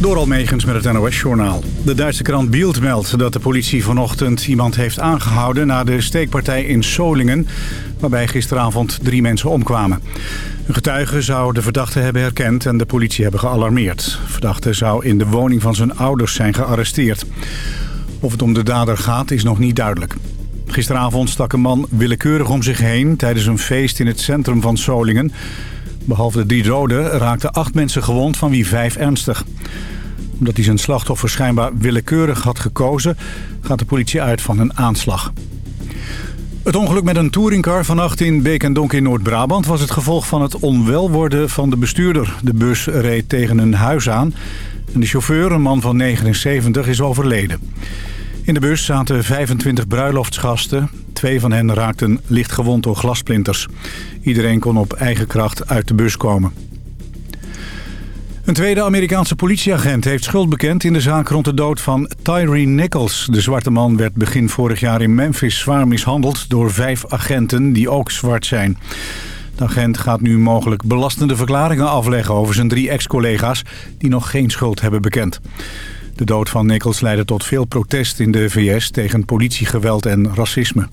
Door Almegens met het NOS-journaal. De Duitse krant Bild meldt dat de politie vanochtend iemand heeft aangehouden... na de steekpartij in Solingen, waarbij gisteravond drie mensen omkwamen. Een getuige zou de verdachte hebben herkend en de politie hebben gealarmeerd. De verdachte zou in de woning van zijn ouders zijn gearresteerd. Of het om de dader gaat is nog niet duidelijk. Gisteravond stak een man willekeurig om zich heen tijdens een feest in het centrum van Solingen... Behalve de drie doden raakten acht mensen gewond, van wie vijf ernstig. Omdat hij zijn slachtoffer schijnbaar willekeurig had gekozen... gaat de politie uit van een aanslag. Het ongeluk met een touringcar vannacht in Beek Donk in Noord-Brabant... was het gevolg van het onwel worden van de bestuurder. De bus reed tegen een huis aan en de chauffeur, een man van 79, is overleden. In de bus zaten 25 bruiloftsgasten. Twee van hen raakten licht gewond door glasplinters. Iedereen kon op eigen kracht uit de bus komen. Een tweede Amerikaanse politieagent heeft schuld bekend in de zaak rond de dood van Tyree Nichols. De zwarte man werd begin vorig jaar in Memphis zwaar mishandeld door vijf agenten die ook zwart zijn. De agent gaat nu mogelijk belastende verklaringen afleggen over zijn drie ex-collega's die nog geen schuld hebben bekend. De dood van Nichols leidde tot veel protest in de VS tegen politiegeweld en racisme.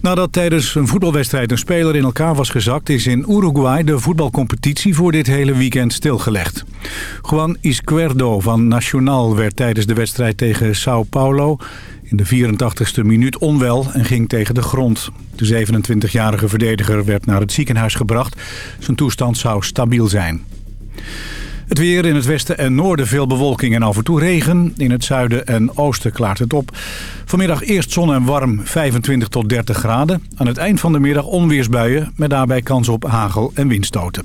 Nadat tijdens een voetbalwedstrijd een speler in elkaar was gezakt... is in Uruguay de voetbalcompetitie voor dit hele weekend stilgelegd. Juan Izquierdo van Nacional werd tijdens de wedstrijd tegen Sao Paulo... in de 84ste minuut onwel en ging tegen de grond. De 27-jarige verdediger werd naar het ziekenhuis gebracht. Zijn toestand zou stabiel zijn. Het weer in het westen en noorden veel bewolking en af en toe regen. In het zuiden en oosten klaart het op. Vanmiddag eerst zon en warm 25 tot 30 graden. Aan het eind van de middag onweersbuien met daarbij kans op hagel en windstoten.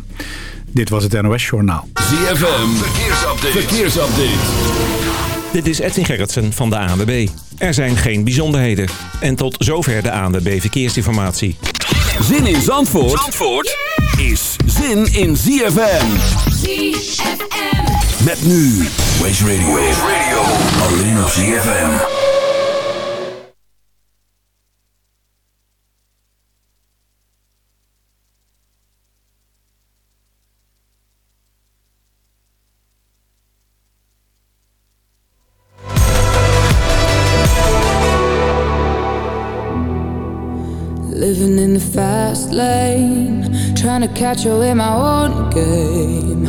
Dit was het NOS Journaal. ZFM, verkeersupdate. verkeersupdate. Dit is Edwin Gerritsen van de ANWB. Er zijn geen bijzonderheden. En tot zover de ANWB Verkeersinformatie. Zin in Zandvoort? Zandvoort? is zin in ZFM. ZFM. Met nu Waze Radio. Waze Radio. Alleen op ZFM. Living in the fast lane Trying to catch up in my own game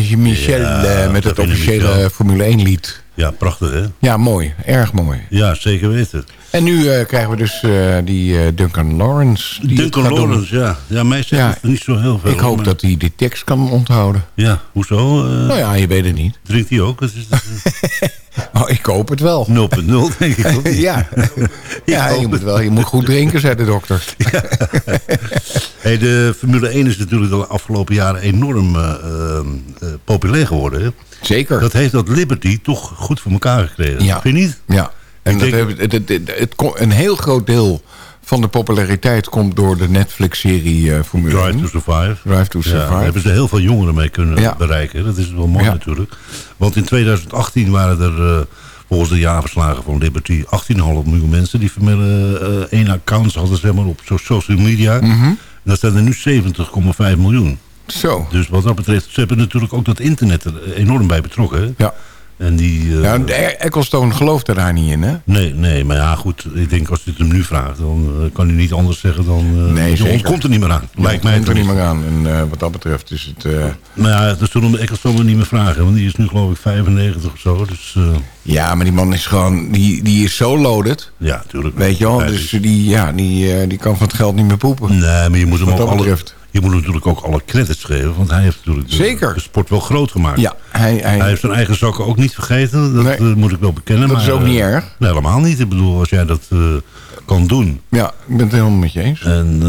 Davina Michel Ja, eh, met het officiële Michel. Formule 1 lied. Ja, prachtig hè? Ja, mooi. Erg mooi. Ja, zeker weten. En nu eh, krijgen we dus eh, die Duncan Lawrence. Die Duncan doen. Lawrence, ja. Ja, mij zegt Ja. het niet zo heel veel. Ik hoop maar- dat hij die tekst kan onthouden. Ja, hoezo? Nou ja, je weet het niet. Drinkt hij ook? Is Oh, ik hoop het wel. 0.0 denk ik. ook. Ja, ja je, moet wel, je moet goed drinken, zei de dokter. Hey, de Formule 1 is natuurlijk de afgelopen jaren enorm eh, eh, eh, populair geworden. Hè? Zeker. Dat heeft dat Liberty toch goed voor elkaar gekregen. Ja. Vind je niet? Ja, en Ik dat denk- heeft- het, het, het, een heel groot deel van de populariteit komt door de Netflix-serie eh Formule Drive 1. to Survive. Drive to Ja, Survive. daar hebben ze heel veel jongeren mee kunnen Ja. bereiken. Dat is wel mooi Ja. natuurlijk. Want in 2018 waren er eh, volgens de jaarverslagen van Liberty 18,5 miljoen mensen die Formule eh, 1 accounts hadden zeg maar, op so- social media. En dat zijn er nu 70,5 miljoen. Zo. Dus wat dat betreft, ze hebben natuurlijk ook dat internet er enorm bij betrokken. Hè? Ja. En die... ja, de Ecclestone gelooft er daar niet in, hè? Nee, nee, maar ja, goed. Ik denk als je het hem nu vraagt, dan eh, kan hij niet anders zeggen dan... eh, Nee, je zeker. komt er niet meer aan. Lijkt mij komt er niet meer aan. En wat dat betreft is het... Maar ja, dat zullen we Ecclestone niet meer vragen. Want die is nu geloof ik 95 of zo. Dus ja, maar die man is gewoon... Die, die is zo loaded, ja, natuurlijk. weet je wel. Dus die- ja, die, die kan van het geld niet meer poepen. Nee, maar je moet hem ook alle. Je moet natuurlijk ook alle credits geven. Want hij heeft natuurlijk de, Zeker. de sport wel groot gemaakt. Ja, hij, hij, Hij heeft zijn eigen zakken ook niet vergeten. Dat Nee. eh, moet ik wel bekennen. Dat maar, is ook eh, niet erg. Nee, helemaal niet. Ik bedoel, als jij dat eh, kan doen. ja, ik ben het helemaal met je eens. En eh,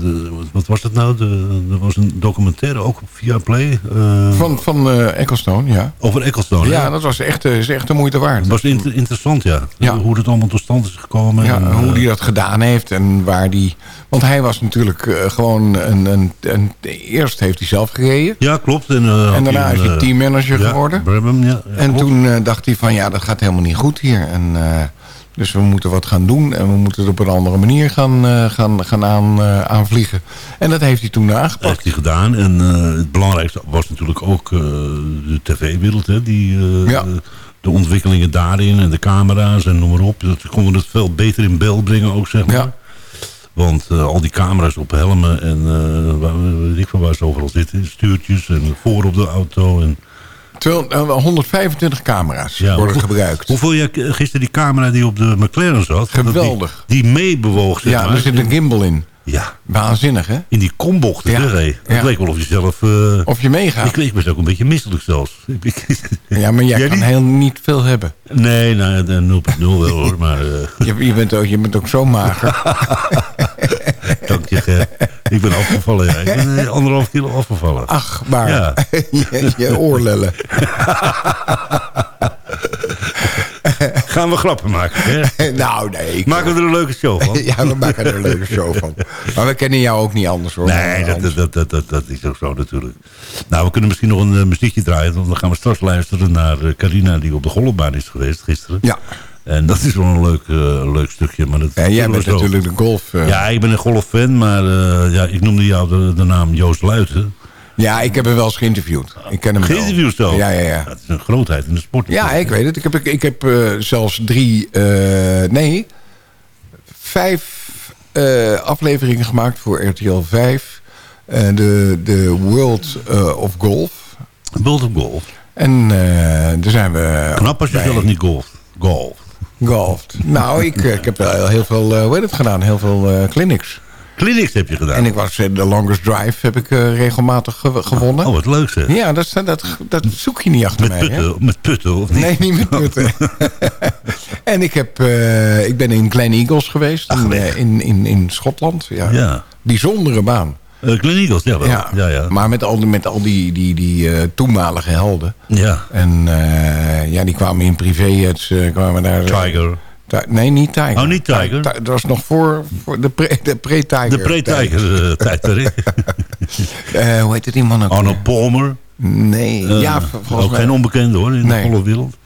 de- wat was dat nou? De, er was een documentaire ook op Viaplay. eh Van, van eh, Ecclestone, ja. over Ecclestone. Ja, hè? dat was echt, is echt de moeite waard. Het was inter- interessant, ja. Ja. Hoe het allemaal tot stand is gekomen. Ja, en, hoe die dat gedaan heeft en waar die... Want hij was natuurlijk gewoon een, een, een... Eerst heeft hij zelf gereden. Ja, klopt. En, En daarna een, is hij teammanager ja, geworden. Brabham, ja. En klopt. toen dacht hij van ja, dat gaat helemaal niet goed hier. En, dus we moeten wat gaan doen. En we moeten het op een andere manier gaan, eh, gaan, gaan aan, eh, aanvliegen. En dat heeft hij toen Dat aangepakt. heeft hij gedaan. En eh, het belangrijkste was natuurlijk ook de tv-wereld. hè, Die, Ja. De ontwikkelingen daarin en de camera's en noem maar op. Dat konden het veel beter in beeld brengen ook, zeg maar. Ja. Want al die camera's op helmen en waar, weet ik van waar ze overal zitten. Stuurtjes en voor op de auto. En, 125 camera's ja, worden gebruikt. Hoe vond je eh, gisteren die camera die op de McLaren zat? Geweldig. Die, die meebewoog, zeg ja, maar. er zit een gimbal in. Ja, Waanzinnig, hè? in die kombochten, Ja, zeg hé. Het ja. leek wel of je zelf... eh, Of je meegaat. ik, ik was ook een beetje misselijk zelfs. Ik- Ja, maar jij, Jij kan niet? heel niet veel hebben. Nee, nou, de 0.0 wel hoor, maar uh, Je, je, bent ook, je bent ook zo mager. dank je. Ger. Ik ben afgevallen, ja. Ik ben eh, anderhalf kilo afgevallen. Ach, maar. Ja. je, je oorlellen. Gaan we grappen maken, hè? nou, nee. ik- Maken we er een leuke show van? Ja, we maken er een leuke show van. Maar we kennen jou ook niet anders hoor. Nee, dat, dat, dat, dat, is ook zo natuurlijk. Nou, we kunnen misschien nog een eh, muziekje draaien. Want dan gaan we straks luisteren naar eh, Carina die op de golfbaan is geweest gisteren. Ja. En dat is wel een leuk, eh, leuk stukje. Maar dat Ja, jij bent natuurlijk de golf... eh, Ja, ik ben een golffan, maar eh, ja, ik noemde jou de, de naam Joost Luiten. Ja, ik heb hem wel eens geïnterviewd. Ik ken hem wel. Geïnterviewd zo? Ja, ja, ja. Het is een grootheid in de sport. Ja, ik weet het. Ik heb, ik heb zelfs drie... nee, vijf afleveringen gemaakt voor RTL 5. Eh, de, de World of Golf. World of Golf. En daar zijn we... Knap als je bij zelf niet golft. Golf. Golft. Nou, ik, eh, ik heb wel heel veel, eh hoe heet het gedaan? Heel veel eh, clinics. Clinics heb je gedaan. En ik was de longest drive heb ik regelmatig ge- gewonnen. Oh, wat leuk zeg. Ja, dat, dat, dat zoek je niet achter Met mij. hè? putten, met putten of niet? Nee, niet met putten. en ik, heb, ik ben in Glen Eagles geweest. in, in, in, in Schotland. Ja. Ja. Bijzondere baan. Uh, Glen Eagles, jawel. Ja. Ja, ja. Maar met al, die- met al die, die, die eh, toenmalige helden. ja. En eh, ja, die kwamen in privéjets. eh kwamen daar, Tiger. Ti- nee, niet Tiger. Oh, niet Tiger? Ti- Ti- Dat was nog voor, voor de pre- de pre-Tiger. De pre-Tiger eh, tijdperk. Eh, hoe heet het die man ook? Arnold Palmer. Nee, Eh, ja, volgens ook mij. geen onbekende hoor, in Nee. de golfwereld.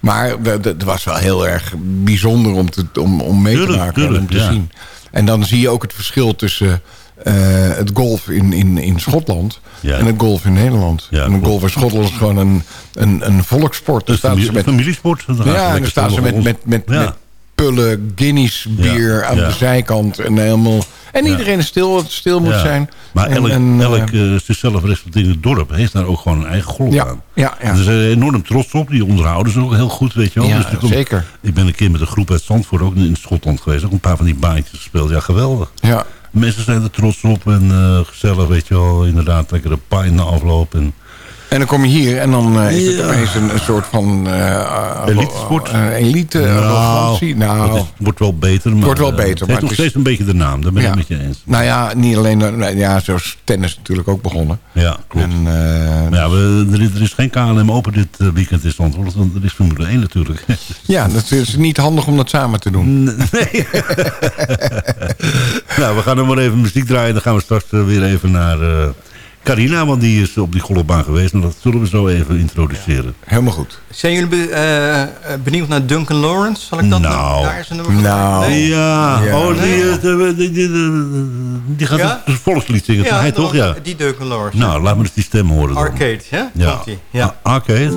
Maar het het was wel heel erg bijzonder om, te, om, om mee Tuurlijk, te maken tuurlijk, en om te zien. En dan zie je ook het verschil tussen eh, het golf in, in, in Schotland Ja. en het golf in Nederland. Ja, en het golf in Schotland is gewoon een, een, een volkssport. Een staan ze familie, met, familiesport. Ja, en dan staan ze met, met, met. Ja. met pullen, Guinness bier aan de zijkant. En, helemaal, en iedereen is stil, stil moet zijn. Maar En- elk, en, eh, elk eh, zichzelf respecterende dorp heeft daar ook gewoon een eigen golfbaan. Ja, ja, ja. Daar zijn enorm trots op. Die onderhouden ze ook heel goed, weet je wel. Ja, Dus er komt- zeker. Ik ben een keer met een groep uit Zandvoort ook in Schotland geweest. Ook een paar van die baantjes gespeeld. Ja, geweldig. ja. Mensen zijn er trots op en eh, gezellig, weet je wel. Inderdaad, lekker een pint na afloop. En, En dan kom je hier en dan eh, is het opeens een, een soort van... eh, Elitesport? eh, elite Nou, arrogantie. Nou, het is- wordt wel beter. Maar, Wordt wel beter, Het maar het nog is- steeds een beetje de naam. Daar ben ik Ja. met je eens. nou ja, niet alleen... nou Ja, zoals tennis natuurlijk ook begonnen. Ja, klopt. En, eh, ja, we, er, is, er is geen KLM open dit weekend in Zandvoort. Want er is Formule 1 natuurlijk. ja, dat is niet handig om dat samen te doen. Nee. nou, we gaan nog maar even muziek draaien. Dan gaan we straks weer even naar eh, Carina. Want die is op die golfbaan geweest. En dat zullen we zo even introduceren. Helemaal goed. Zijn jullie be- eh, eh, benieuwd naar Duncan Lawrence? Zal ik dat Nou. daar is een nummer van? Nou. Nee? Ja, Ja. oh, die, eh, die, die, die, die gaat Ja? het volkslied zingen. Ja, hij toch? Ja. Die Duncan Lawrence. Nou, laat me eens die stem horen dan. Arcade, hè? Ja. Ja. Arcade.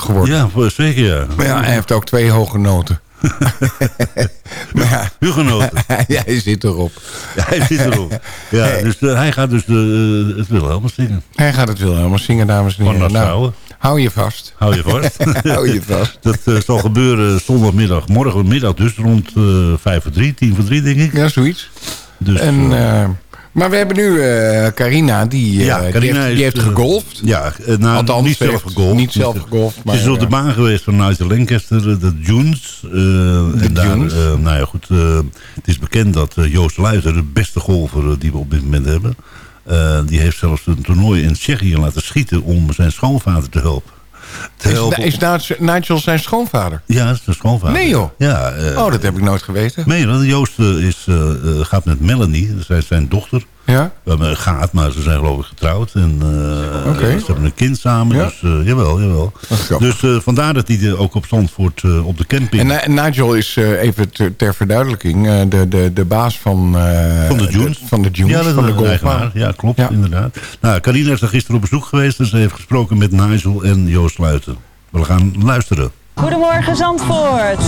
Geworden. Ja, zeker ja. Maar ja, hij heeft ook twee hoge noten. maar ja, Hugenoten. hij zit erop. Ja, hij zit erop. Ja, dus eh, hij gaat dus de, eh, het Wilhelmus zingen. Hij gaat het wel helemaal zingen, dames en Van heren. Nassau. Nou, hou je vast. Hou je vast. Hou je vast. Dat eh, zal gebeuren zondagmiddag, morgenmiddag dus rond vijf voor drie, tien voor drie denk ik. Ja, zoiets. Dus, En Maar we hebben nu eh, Carina, die, eh, Ja, Carina heeft, is, die heeft eh, gegolfd. Ja, nou, Althans, niet ze zelf gegolfd. niet zelf gegolfd, Ze is maar, op de baan geweest van Nigel Lancaster, de Dunes. eh, en daar, nou ja, goed. het is bekend dat Joost Luijter, de beste golfer die we op dit moment hebben... die heeft zelfs een toernooi in Tsjechië laten schieten om zijn schoonvader te helpen. Is, Nigel- zijn schoonvader? Ja, dat is zijn schoonvader. Nee, joh. Ja, eh, Oh, dat heb ik nooit geweten. Nee, want Joost eh, is, eh, eh, gaat met Melanie, zij is zijn dochter. Ja? Uh, gaat, maar ze zijn geloof ik getrouwd. En uh, Oké. ze hebben een kind samen. Ja. Dus uh, jawel, jawel. Dus uh, vandaar dat hij ook op Zandvoort op de camping... En Nigel is even ter, ter verduidelijking de, de, de baas van... van de Dunes. van de Dunes, ja, dat van de golfbaan. Ja, klopt, ja. inderdaad. Nou, Carina is daar gisteren op bezoek geweest. En ze heeft gesproken met Nigel en Joost Luiten. We gaan luisteren. Goedemorgen Zandvoort.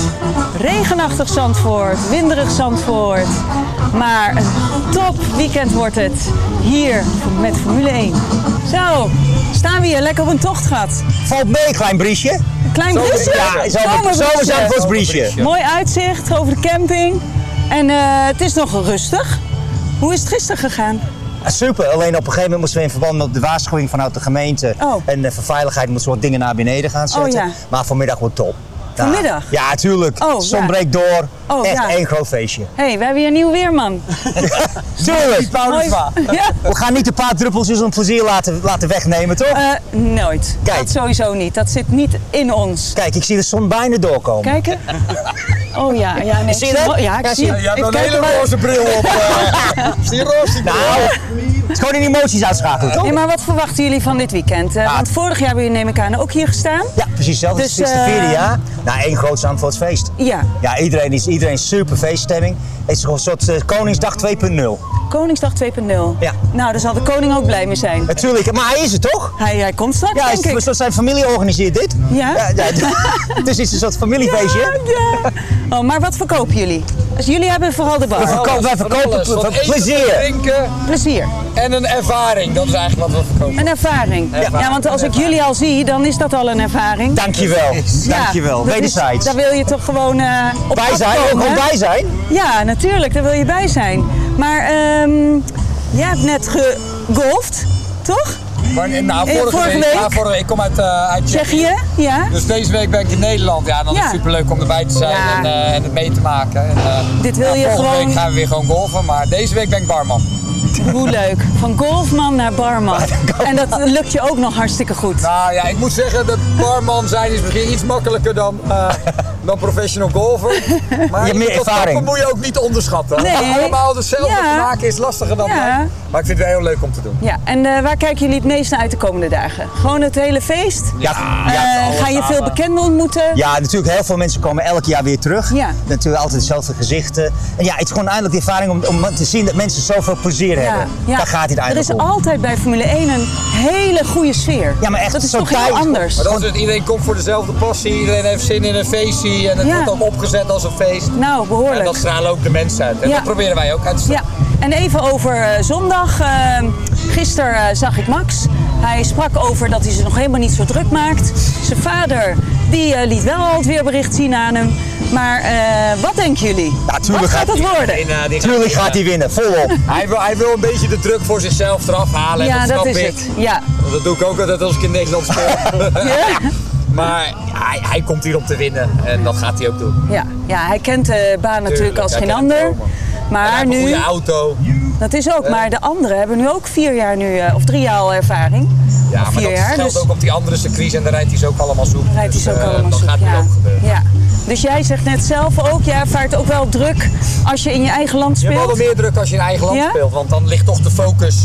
Regenachtig Zandvoort, winderig Zandvoort. Maar een top weekend wordt het. Hier met Formule 1. Zo, staan we hier lekker op een tochtgat. Valt mee, klein briesje. Een klein briesje? Ja, zomer Zandvoortsbriesje. Mooi uitzicht over de camping. En uh, het is nog rustig. Hoe is het gisteren gegaan? Super, alleen op een gegeven moment moesten we in verband met de waarschuwing vanuit de gemeente oh. en voor veiligheid moesten we wat dingen naar beneden gaan zetten. Oh, ja. Maar vanmiddag wordt top. Vanmiddag? Ja, tuurlijk. Oh, Zon ja. breekt door. Oh, Echt ja. één groot feestje. Hé, hey, we hebben hier een nieuw weerman. Tuurlijk. Mooi. Ja. We gaan niet een paar druppeltjes om plezier laten, laten wegnemen, toch? Uh, nooit. Kijk. Dat sowieso niet. Dat zit niet in ons. Kijk, ik zie de zon bijna doorkomen. Kijken. Oh ja, ja. Nee. Zie je dat? Ja, ik Ja, zie het. je. Hebt een kijk hele roze bril op. Uh, zie je roze? Nou, het is gewoon in emoties uitschakelen, toch? Nee, maar wat verwachten jullie van dit weekend? Uh, want vorig jaar hebben jullie neem ik aan ook hier gestaan. Ja, precies hetzelfde. Dus, het is de eh, vierde jaar. Nou, één groot Zandvoortsfeest. Ja. Ja, iedereen is iedereen super feeststemming. Het is gewoon een soort eh, Koningsdag 2.0. Koningsdag 2.0. Ja. Nou, daar zal de koning ook blij mee zijn. Natuurlijk, maar hij is het toch? Hij, hij komt straks, Ja, denk is ik. zijn familie organiseert dit. Ja? ja, ja het is een soort familiefeestje. Ja, ja. Oh, maar wat verkopen jullie? Dus jullie hebben vooral de bar. We verkopen, wij verkopen alles, van plezier. drinken Plezier. en een ervaring. Dat is eigenlijk wat we verkopen. Een ervaring. Ja. want als ik jullie al zie, dan is dat al een ervaring. Dankjewel, dankjewel. dat is- Wederzijds. Daar wil je toch gewoon eh op Bij zijn, ook bij zijn. Ja, natuurlijk, daar wil je bij zijn. Maar ehm jij hebt net gegolfd, toch? Maar, nou, Eh, vorige, vorige week, week? ja, vorige week. Ik kom uit, uh, uit Tsjechië. Tsjechië, ja. Dus deze week ben ik in Nederland. Ja, dan is het superleuk om erbij te zijn en, uh, en het mee te maken. En, uh, Dit wil ja, je volgende gewoon- week gaan we weer gewoon golfen. Maar deze week ben ik barman. Hoe leuk. Van golfman naar barman. En dat lukt je ook nog hartstikke goed. Nou ja, ik moet zeggen, de barman zijn is misschien iets makkelijker dan, dan professional golfer. Maar Je hebt meer dat ervaring. moet je ook niet onderschatten. Nee. Om allemaal hetzelfde Ja. te maken is lastiger dan Ja. mij. Maar ik vind het wel heel leuk om te doen. Ja, en eh, waar kijken jullie het meest naar uit de komende dagen? Gewoon het hele feest? Ja, Eh, ja, ga je veel bekenden ontmoeten? ja, natuurlijk, heel veel mensen komen elk jaar weer terug. Ja. Natuurlijk altijd dezelfde gezichten. En ja, het is gewoon eindelijk de ervaring om, om te zien dat mensen zoveel plezier hebben. Daar gaat het Er eigenlijk is om. altijd bij Formule 1 een hele goede sfeer. Ja, maar echt dat is toch heel anders. Maar dat is het, iedereen komt voor dezelfde passie, iedereen heeft zin in een feestje en het Ja. wordt ook opgezet als een feest. Nou, En behoorlijk. dat stralen ook de mensen uit. En Ja. dat proberen wij ook uit te Ja, stralen. en even over eh, zondag. Uh, gisteren eh, zag ik Max. Hij sprak over dat hij zich nog helemaal niet zo druk maakt. Zijn vader die eh, liet wel al het weerbericht zien aan hem. Maar eh, wat denken jullie? Ja, tuurlijk wat gaat gaat het worden? Die Tuurlijk gaat hij winnen, volop. Hij wil, hij wil een beetje de druk voor zichzelf eraf halen. en Ja, dat dat snap is ik. het. Ja. Dat doe ik ook altijd als ik in Nederland speel. Ja? Maar hij, hij komt hier om te winnen en dat gaat hij ook doen. Ja. ja, hij kent de baan natuurlijk Tuurlijk, als geen ander. En Maar heeft een nu, goede auto. dat is ook. Maar de anderen hebben nu ook vier jaar nu, eh, of drie jaar al ervaring. Ja, maar dat jaar. geldt Dus ook op die andere circuits en daar rijdt hij ze ook allemaal zoek. rijdt hij Dus, zo ook eh, allemaal Dat zoek. gaat nu ja. ook gebeuren. ja. Dus jij zegt net zelf ook, jij ervaart ook wel druk als je in je eigen land Je hebt wel speelt. meer druk als je in eigen land Ja? speelt, want dan ligt toch de focus.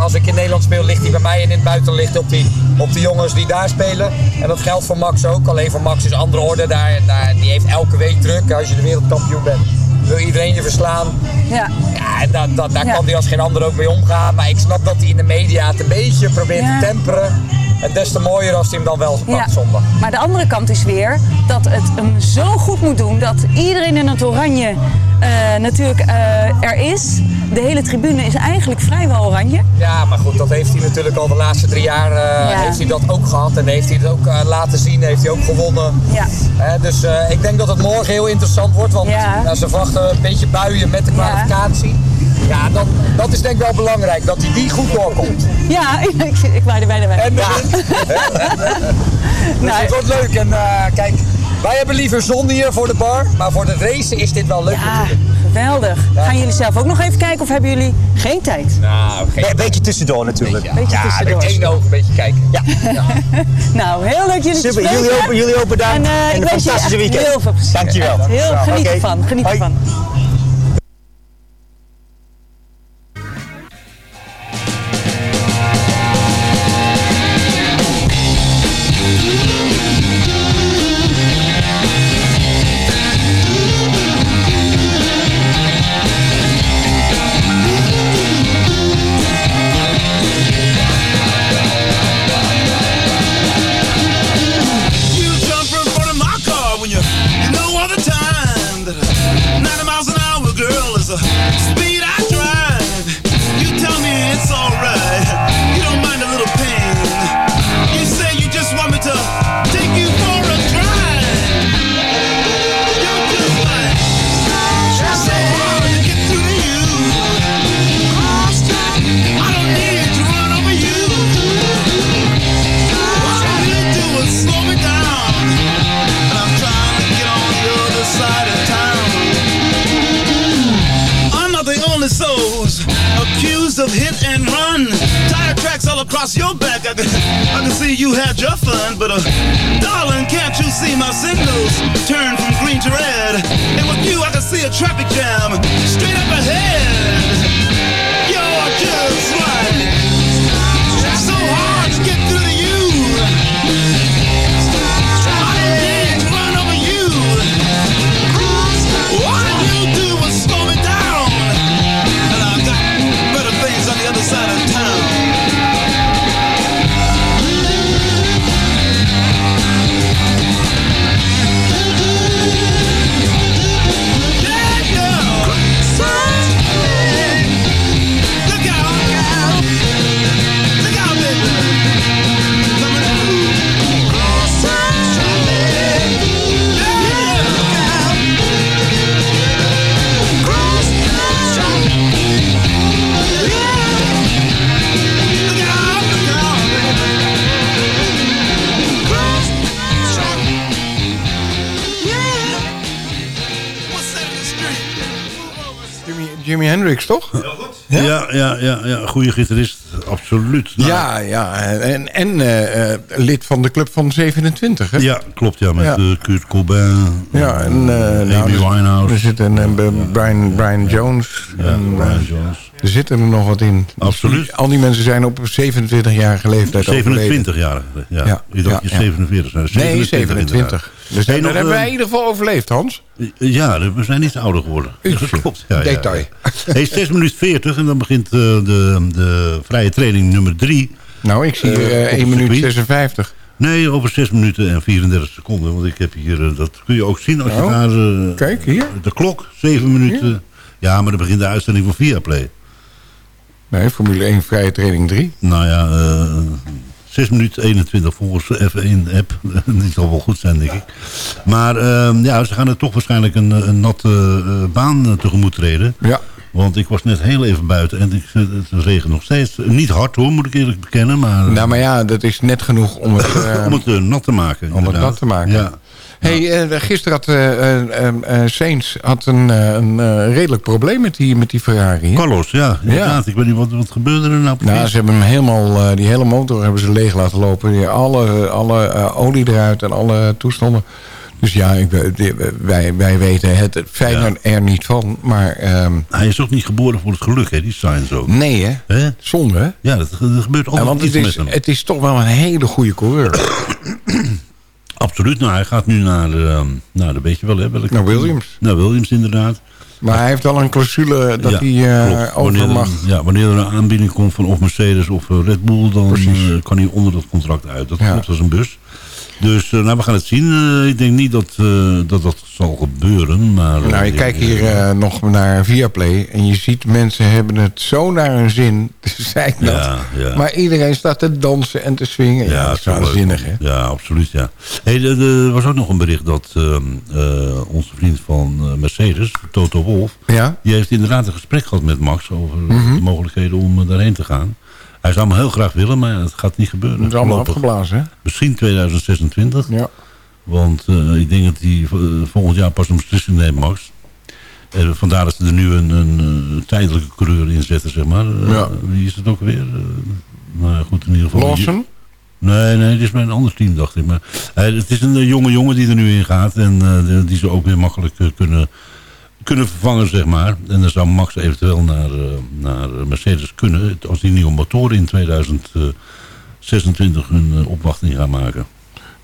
Als ik in Nederland speel, ligt hij bij mij en in het hij op die, op die jongens die daar spelen. En dat geldt voor Max ook. Alleen voor Max is andere orde. Daar, daar, die heeft elke week druk als je de wereldkampioen bent. Wil iedereen je verslaan. Ja. Ja, en dat, dat, daar Ja. kan hij als geen ander ook mee omgaan. Maar ik snap dat hij in de media het een beetje probeert Ja. te temperen. En des te mooier als hij hem dan wel Ja. pakt zondag. Maar de andere kant is weer dat het hem zo goed moet doen dat iedereen in het oranje eh, natuurlijk eh, er is. De hele tribune is eigenlijk vrijwel oranje. Ja, maar goed, dat heeft hij natuurlijk al de laatste drie jaar eh, Ja. heeft hij dat ook gehad. En heeft hij het ook eh, laten zien, heeft hij ook gewonnen. Ja. Dus eh, ik denk dat het morgen heel interessant wordt. Want Ja. ze verwachten een beetje buien met de kwalificatie. Ja, dat, dat is denk ik wel belangrijk, dat hij die goed doorkomt. Ja, ik, ik, er bijna bij. En ja. dus Nou, het wordt leuk. En kijk, wij hebben liever zon hier voor de bar, maar voor de racen is dit wel leuk natuurlijk. Geweldig. Gaan jullie zelf ook nog even kijken of hebben jullie geen tijd? Nou, geen Een beetje tussendoor natuurlijk. Beetje ja, tussendoor. met één oog een beetje kijken. Ja. Nou, heel leuk jullie te Super, spreken. jullie ook, jullie ook bedankt. En, eh, En ik een wens je fantastische weekend. Heel veel plezier. Dankjewel. Heel, geniet Oké. ervan. Geniet Hoi. ervan. Hendrix, toch? Ja, ja, ja, ja, ja. goede gitarist, absoluut. Nou, Ja, ja. En, en eh, eh, lid van de club van 27, hè? Ja, klopt, ja, met Ja. eh, Kurt Cobain, Ja, en uh, nou, Amy er- Winehouse. Er zit een, Brian, Brian Jones. En, Brian Jones. Er zitten er nog wat in. Absoluut. Al die mensen zijn op 27-jarige leeftijd 27 jaar. Ja, Ja, je dacht ja, je ja. 47. Nou, Nee, 27. 27. Dus dan nog, hebben wij eh, in ieder geval overleefd, Hans. Ja, we zijn niet ouder geworden. Ietsje. Dat klopt. Ja, Detail. Ja. Hey, 6 minuten 40 en dan begint eh, de, de vrije training nummer 3. Nou, ik zie hier eh, 1 minuut 56. Nee, over 6 minuten en 34 seconden. Want ik heb hier, eh, dat kun je ook zien als je Oh, daar... eh, Kijk, hier. De klok, 7 minuten. Ja, maar dan begint de uitzending van Viaplay. Nee, Formule 1 vrije training 3. Nou ja, eh 6 minuten 21 volgens de F1-app. Die zal wel goed zijn, denk ik. Maar eh, ja, ze gaan er toch waarschijnlijk een, een natte eh, baan eh, tegemoet treden. Ja. Want ik was net heel even buiten en ik, het regent nog steeds. Niet hard hoor, moet ik eerlijk bekennen. Maar, Nou, maar ja, dat is net genoeg om het, eh, om het eh, nat te maken. om het nat te maken. Ja. Hey, eh, gisteren had eh, Saints had een, een redelijk probleem met die, met die Ferrari. hè? Carlos, ja, inderdaad. Ik weet niet, wat, wat gebeurde er nou precies? Nou, ze hebben hem helemaal, die hele motor hebben ze leeg laten lopen. Die, alle alle olie eruit en alle toestanden. Dus ja, ik, wij, wij weten het fijn Ja. er niet van. Maar ehm, Hij is ook niet geboren voor het geluk, hè, die Sainz ook. nee hè, Hè? zonde hè. Ja, dat, gebeurt Ja, altijd want het is, met hem. het is toch wel een hele goede coureur. Absoluut. Nou, hij gaat nu naar, eh, nou, dat weet je wel, hè. Welke Naar Williams. Naar Williams, inderdaad. Maar hij heeft wel een clausule dat Ja, hij klopt. over wanneer, mag. er, ja, wanneer er een aanbieding komt van of Mercedes of eh, Red Bull... dan eh, kan hij onder dat contract uit. Dat Ja. klopt als een bus. Dus eh, nou, we gaan het zien. Eh, ik denk niet dat, eh, dat dat zal gebeuren. Maar, Nou, je ik- kijkt hier nog naar Viaplay en je ziet mensen hebben het zo naar hun zin. Ik dat. Ja, ja. Maar iedereen staat te dansen en te swingen. Ja, dat is waanzinnig, hè? Ja, absoluut, ja. Hey, er was ook nog een bericht dat ehm, eh, onze vriend van Mercedes, Toto Wolf... Ja? die heeft inderdaad een gesprek gehad met Max over Mhm. de mogelijkheden om daarheen te gaan. Hij zou hem heel graag willen, maar het gaat niet gebeuren. Het is allemaal voorlopig. afgeblazen, hè? Misschien 2026. Ja. Want eh, ik denk dat hij eh, volgend jaar pas een beslissing neemt, Max. En vandaar dat ze er nu een, een, eh, tijdelijke coureur in zetten, zeg maar. Eh, Ja. Wie is het ook weer? Eh, nou goed, in ieder geval. Lawson? Nee, nee, dit is bij een ander team, dacht ik. Maar eh, het is een eh, jonge jongen die er nu in gaat. En eh, die ze ook weer makkelijk eh, kunnen, kunnen vervangen, zeg maar. En dan zou Max eventueel naar, eh, naar Mercedes kunnen. Als die nieuwe motoren in 2026 hun eh, opwachting gaan maken.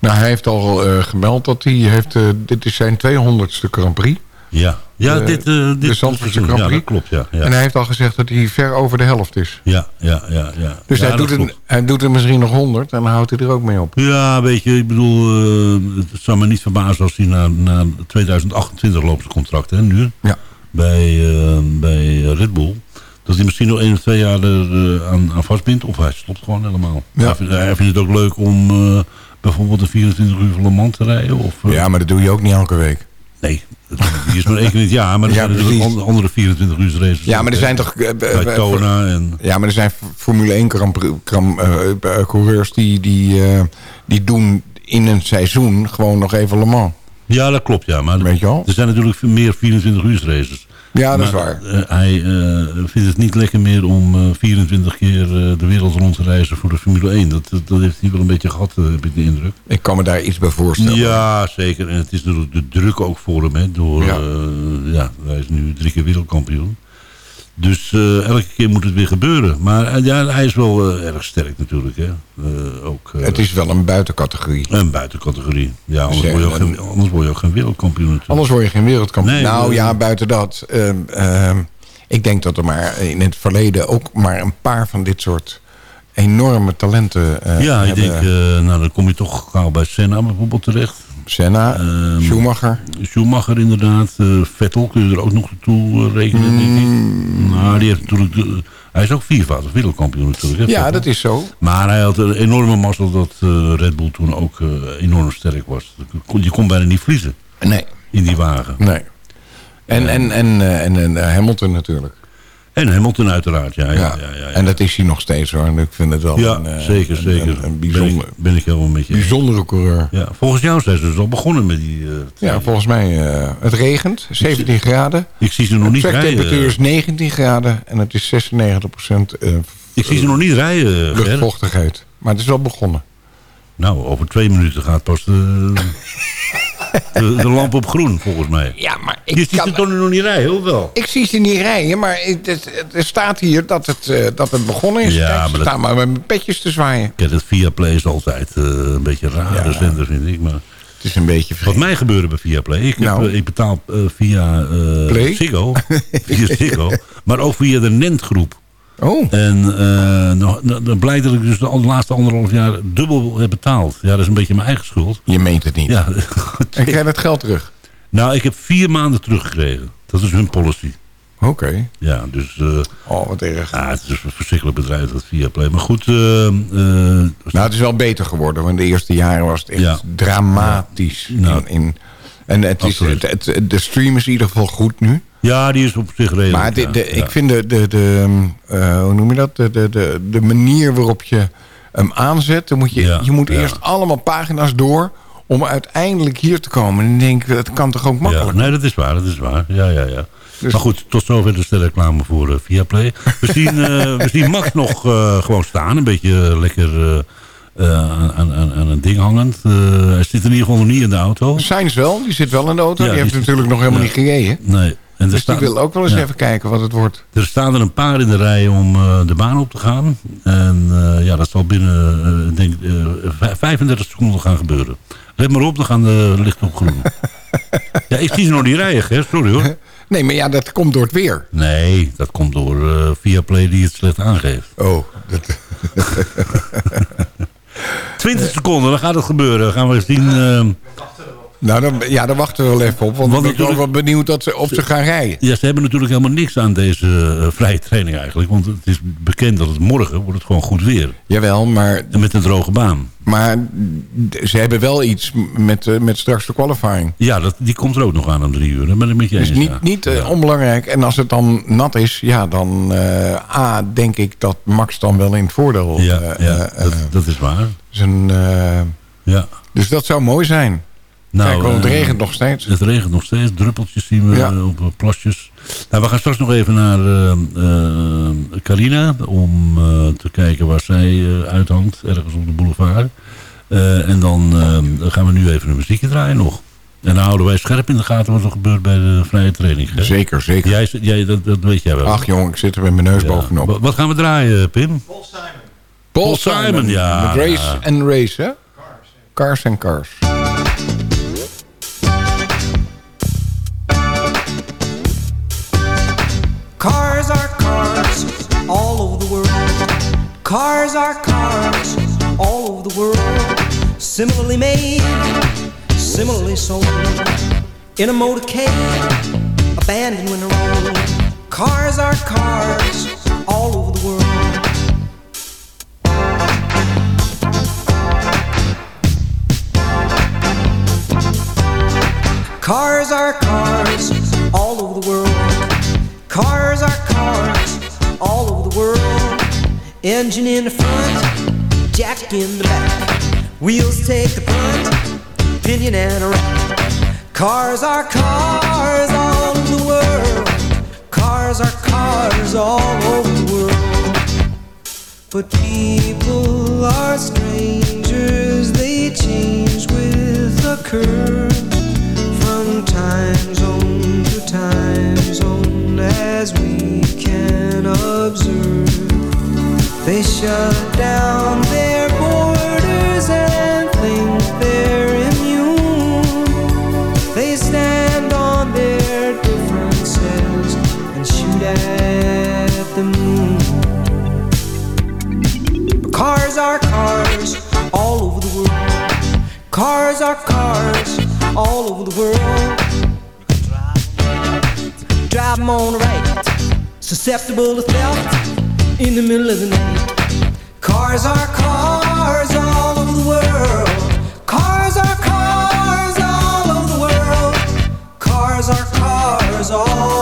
Nou, hij heeft al eh, gemeld dat hij heeft... eh, dit is zijn 200ste Grand Prix. Ja, ja De- dit, eh dit de Zandvoortse. Grand Prix. klopt, ja. ja. En hij heeft al gezegd dat hij ver over de helft is. Ja, ja, ja. ja. Dus Ja, hij, doet er, hij doet er misschien nog 100 en dan houdt hij er ook mee op. Ja, weet je, ik bedoel, eh, het zou me niet verbazen als hij na, na 2028 loopt zijn contract, hè, nu. Ja. Bij, eh, bij Red Bull. Dat hij misschien nog één of twee jaar er eh, aan, aan vastbindt. Of hij stopt gewoon helemaal. Ja. Hij, vindt, hij vindt het ook leuk om eh, bijvoorbeeld een 24 uur van Le Mans te rijden. Of, Ja, maar dat doe je ook niet elke week. Nee, die is maar één keer in het jaar. Maar er Ja, zijn natuurlijk andere 24 uur races. Ja, maar er zijn hè. toch... eh, eh, Bij eh, en... Ja, maar er zijn Formule 1 Grand Prix- Grand- eh, eh, coureurs die, die, eh, die doen in een seizoen gewoon nog even Le Mans. Ja, dat klopt, ja. Maar Weet je wel? er zijn natuurlijk meer 24 uur races. Ja, dat is waar. eh, hij eh, vindt het niet lekker meer om eh, 24 keer eh, de wereld rond te reizen voor de Formule 1. Dat, dat, heeft hij wel een beetje gehad, eh, heb ik de indruk. Ik kan me daar iets bij voorstellen. Ja, zeker. En het is natuurlijk de druk ook voor hem. Hè, door, ja, hij is nu drie keer wereldkampioen. Dus eh, elke keer moet het weer gebeuren. Maar eh, ja, hij is wel eh, erg sterk natuurlijk. Hè. Ook, Het is wel een buitencategorie. een buitencategorie. Ja, anders, word je ook geen, anders word je ook geen wereldkampioen natuurlijk. Anders word je geen wereldkampioen. Nee, nou ja, buiten dat. ehm, ehm, ik denk dat er maar in het verleden ook maar een paar van dit soort enorme talenten eh, Ja, ik denk, nou dan kom je toch gauw bij Senna bijvoorbeeld terecht. Senna, Ehm, Schumacher. Schumacher inderdaad. eh, Vettel kun je er ook nog toe eh, rekenen, denk ik. Mm. Nou, die heeft natuurlijk... de- hij is ook viervoudig wereldkampioen natuurlijk. hè, Ja, Vettel. dat is zo. Maar hij had een enorme mazzel dat eh, Red Bull toen ook enorm sterk was. Je kon bijna niet verliezen Nee, in die wagen. nee. En, en, en, en, en Hamilton natuurlijk. En Hamilton uiteraard, ja. ja, Ja. ja, ja, ja. En dat is hij nog steeds hoor. En ik vind het wel Ja, een, eh, zeker, een- zeker. Een, een ben, bijzonder, ik, ben ik helemaal met je. bijzondere coureur. Ja, volgens jou zijn ze dus al begonnen met die... eh, Ja, volgens mij, eh, het regent, 17 graden. ik zie ze nog De niet rijden. temperatuur is 19 graden en het is 96% eh, Ik zie ze nog niet rijden, luchtvochtigheid. Maar het is wel begonnen. Nou, over twee minuten gaat pas de, de, de lamp op groen, volgens mij. Ja, maar Je ziet ze toch nog niet rijden, of wel? Ik zie ze niet rijden, maar het, het- er staat hier dat het, eh, dat het begonnen is. Ja, Kijk, maar ze dat- staan maar met mijn petjes te zwaaien. Kijk, het Viaplay is altijd eh, een beetje rare Ja. zender, vind ik. Maar Het is een beetje wat mij gebeurde bij Viaplay... Ik, heb, Nou. eh, ik betaal via eh Play? Ziggo, via Ziggo, maar ook via de NENT-groep. Oh, En nou, dan blijkt dat ik dus de laatste anderhalf jaar dubbel heb betaald. Ja, dat is een beetje mijn eigen schuld. je meent het niet. Ja, En krijg je het geld terug? nou, ik heb vier maanden teruggekregen. Dat is hun policy. Oké. Ja, dus... eh, Oh, wat erg. Ja, het is een verschrikkelijk bedrijf, dat Viaplay. Maar goed, eh, eh, Nou, het is wel beter geworden. Want de eerste jaren was het echt Ja. dramatisch. Nou, in, in, en het is, absoluut. het, het- de stream is in ieder geval goed nu. Ja, die is op zich redelijk. Maar de, de, ik vind de, de, de eh, hoe noem je dat? De, de, de, de manier waarop je hem aanzet. Dan moet je, je moet eerst allemaal pagina's door om uiteindelijk hier te komen. En dan denk ik, dat kan toch ook Ja, makkelijk? nee, dat is waar, dat is waar. Ja, ja, ja. Dus- Maar goed, tot zover de stellenreclame voor eh, Viaplay. We zien, eh, we zien Max nog gewoon staan. Een beetje lekker aan, aan, aan een ding hangend. Hij zit in ieder geval nog niet in de auto. Sainz wel, die zit wel in de auto. Ja, die heeft die- natuurlijk nog helemaal ja. niet gereden. Nee. En Dus die staan- wil ook wel eens ja. even kijken wat het wordt. Er staan er een paar in de rij om eh, de baan op te gaan. En eh, ja, dat zal binnen eh, denk, ik, eh, vij- 35 seconden gaan gebeuren. Let maar op, dan gaan de lichten op groen. ja, ik zie ze nog niet rijden, hè? sorry hoor. Nee, maar ja, dat komt door het weer. Nee, dat komt door eh Viaplay die het slecht aangeeft. Oh, dat... 20 seconden, dan gaat het gebeuren. Dan gaan we zien... Nou, dan, ja, daar wachten we wel even op. Want, Want ik ben wel benieuwd dat ze, of ze gaan rijden. Ja, ze hebben natuurlijk helemaal niks aan deze eh, vrije training eigenlijk. Want het is bekend dat het morgen wordt het gewoon goed weer. Jawel, maar, En met een droge baan. maar ze hebben wel iets met, eh, met straks de qualifying. Ja, dat, die komt er ook nog aan om drie uur. Ik met je. Dus niet, ja. niet eh, Ja. onbelangrijk. En als het dan nat is, ja, dan A, denk ik dat Max dan wel in het voordeel Ja, ja dat, dat is waar. zijn, Ja. dus dat zou mooi zijn. Kijk, want het eh, regent nog steeds. Het regent nog steeds. Druppeltjes zien we Ja. eh, op eh, plasjes. Nou, we gaan straks nog even naar eh, eh, Carina. Om te kijken waar zij uithangt. Ergens op de boulevard. Eh, en dan gaan we nu even een muziekje draaien nog. En dan houden wij scherp in de gaten wat er gebeurt bij de vrije training. hè? Zeker, zeker. Jij, jij, dat, dat weet jij wel. Ach jongen, ik zit er met mijn neus Ja. bovenop. Wa- Wat gaan we draaien, Pim? Paul Simon. Paul Simon, ja. Race en race, hè? Cars en cars. Cars Cars are cars all over the world. Similarly made, similarly sold. In a motorcade, abandoned when old. Cars are cars all over the world. Cars are cars all over the world. Cars are cars all over the world. Engine in the front, jack in the back. Wheels take the brunt, pinion and a rack. Cars are cars all over the world. Cars are cars all over the world. But people are strangers, they change with the curve from time zone to time zone as we can observe. They shut down their borders and think they're immune. They stand on their differences and shoot at the moon. But cars are cars all over the world. Cars are cars all over the world. Drive 'em on the right, susceptible to theft in the middle of the night. Cars are cars all over the world. Cars are cars all over the world. Cars are cars all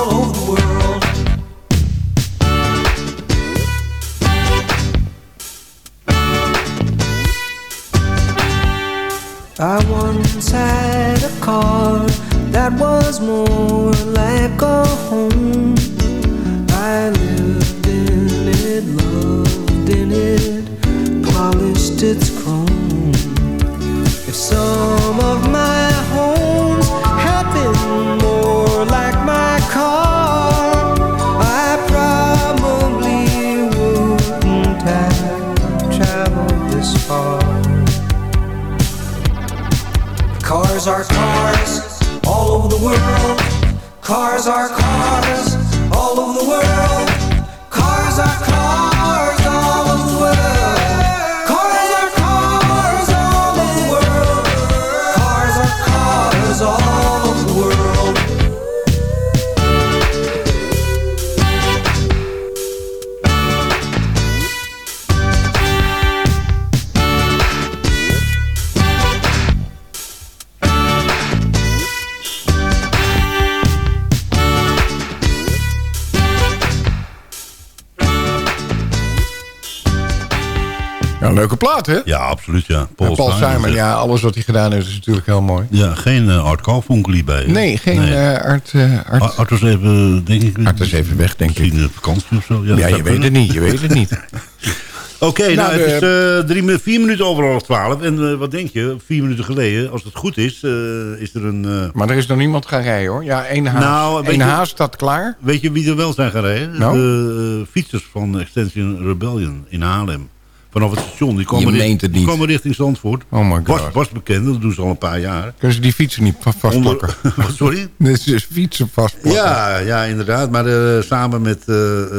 een leuke plaat, hè? Ja, absoluut, ja. Paul, Paul Simon, ja, alles wat hij gedaan heeft is natuurlijk heel mooi. Ja, geen uh, Art Carfunkel bij. hè? Nee, geen eh, Art... eh, Art, Art, was even, denk ik... Art is even weg, denk ik. Misschien vakantie of zo. Ja, je weet het niet, je weet het niet. Oké, nou, Nou, het is eh, drie, vier minuten over half twaalf. En eh, wat denk je? Vier minuten geleden, als het goed is, eh, is er een... eh, Maar er is nog niemand gaan rijden, hoor. Ja, één haas. Nou, je- haas staat klaar. Weet je wie er wel zijn gereden? Nou? De eh, fietsers van Extension Rebellion in Haarlem. Vanaf het station. Die komen, Je richt- meent het die komen richting Zandvoort. Oh my god. Was, was bekend, dat doen ze al een paar jaar. Kunnen ze die fietsen niet va- vastplakken? Onder- Sorry? Dus fietsen vastplakken. Ja, ja, inderdaad. Maar eh, samen met eh, eh,